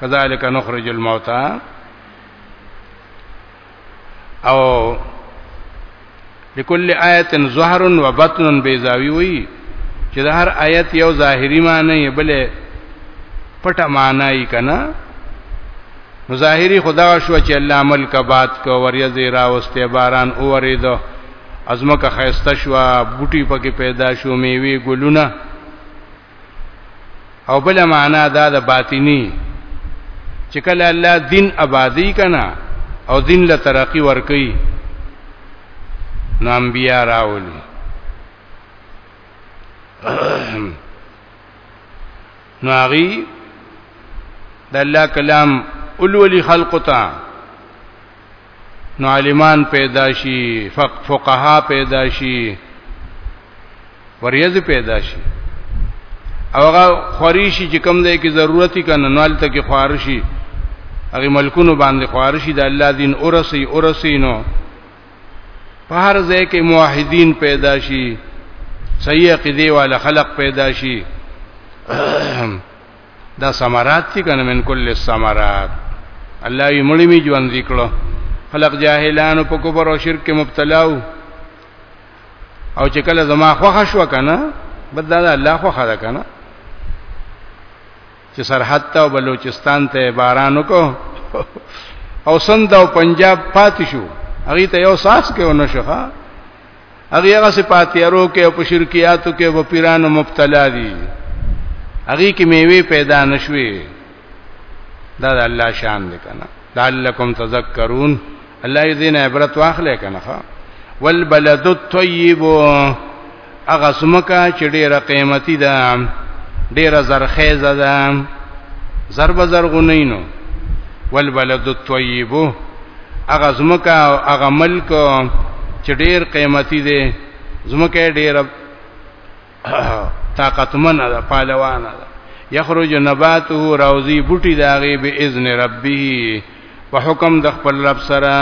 کذالک نخرج الموتى او لكل آیت ظهر و بطن بیزاوی وی چې د هر آیت یو ظاهری معنی بلې پټه معنی کنا نو ظاهری خدا شو چې الله عمل کا بات کو وریزه را واستې باران اوریدو ازمکه خيسته شو بوټي پکې پیدا شو میوي ګلونه او بل معنا دا د باطینی چې کله الله دین آبادی کنا او دین له ترقی ورکی نو انبیا راولي نو هغه د الله کلام اولولي خلق ته نو عالمان پیدا شي فقها پیدا شي وریز پیدا شي او هغه خوريشي چې کم دی کې ضرورتي کنه نوال ته کې خورشي هغه ملکونو باندې خورشي د الله دین اورسي اورسي نو په هر ځای کې موحدین پیدا شي صحیح عقیده والا خلق پیدا شي دا ثمرات دي کنه من کل الثمرات الله یې مړی می ژوند وکړو خلق جاهلانو په کفر او شرک مبتلا وو او چې کله زما خوښ شو کنه بدل الله خوښ ده کنه چې سرحد ته او بلوچستان ته باران وکړو او سند او پنجاب پاتې شو هغه ته یو ساس کې ونه شو هغه هغه صفاتیارو کې او په شرکیاتو کې و پیرانو مبتلا دي هغه کې میوه پیدا نشوي دا د الله شان دی کنه لعلکم تذکرون الله یې دین عبرت واخلې کنه والبلد الطيب هغه سمکه چې ډیره قیمتي ده ډیره زرخیزه ده زرب زرغونینو والبلد الطيب هغه زمکه او هغه ملک چې ډیر قیمتي دي زمکه ډیر طاقتمن ده پهلوان ده یخرج نباته روزی بوټي داغي به اذن ربه په حکم د خپل رب سره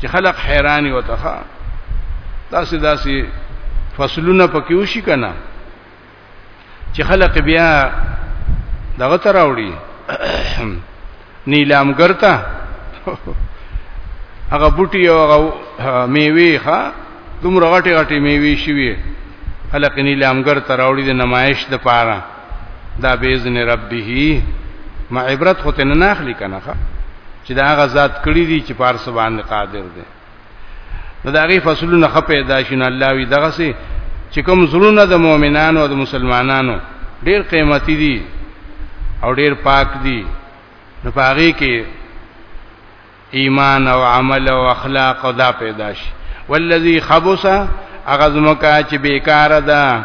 چې خلق حیرانی وتخا داسې داسې فصلونه پکې وشي کنه چې خلک بیا دغه تر راوړي نیلام ګرتا هغه بوټي او هغه میوه ښا دومره غټي غټي میوه شي وي خلک نیلام ګرتا راوړي د نمایش د پاره دا باذن ربه ما عبرت خو ته نه اخلي کنه ښا چې دا هغه ذات کړی دي چې پارس باندې قادر دی نو دا غي فصلونه خپې دا شین الله وی دغه سي چې کوم زړونه د مؤمنانو او د مسلمانانو ډیر قیمتي دي او ډیر پاک دي نو پاره کې ایمان او عمل او اخلاق او دا پیدا شي والذي خبث اغزمکا چې بیکاره ده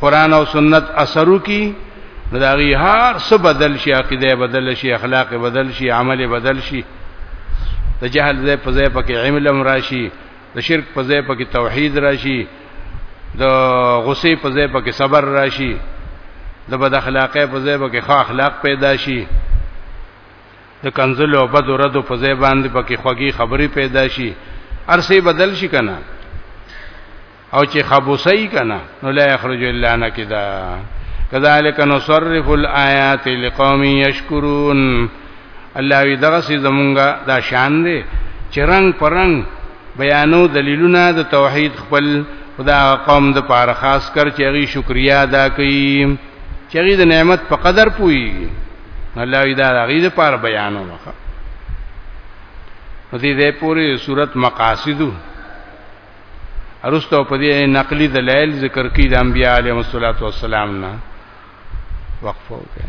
قران او سنت اثرو کی نو دا غي هر څه بدل شي عقیده بدل شي اخلاق بدل شي عمل بدل شي د جهل ځای په ځای پکې علم راشي د شرک په ځای پکې توحید راشي د غصې په ځای پکې صبر راشي د بد اخلاقۍ په ځای پکې ښه اخلاق پیدا شي د کنزل او بد رد په ځای باندې پکې خوږی خبرې پیدا شي ارسه بدل شي کنه او چې خبوسي کنه نو لا يخرج الا نکدا كذلك نصرف الآيات لقوم يشكرون الله وی دغه سي زمونږه دا شان دي چې رنگ پرنګ بیانو دلیلونه د توحید خپل خدا قوم د پاره خاص کر چې غي شکریا ادا کوي چې غي د نعمت په قدر پوي الله وی دا غي د پاره بیانو مخه دې دې پوری صورت مقاصدو ارستو په دې نقلي دلایل ذکر کړي د انبیاء علیهم الصلاۃ والسلام نه وقفه وکړه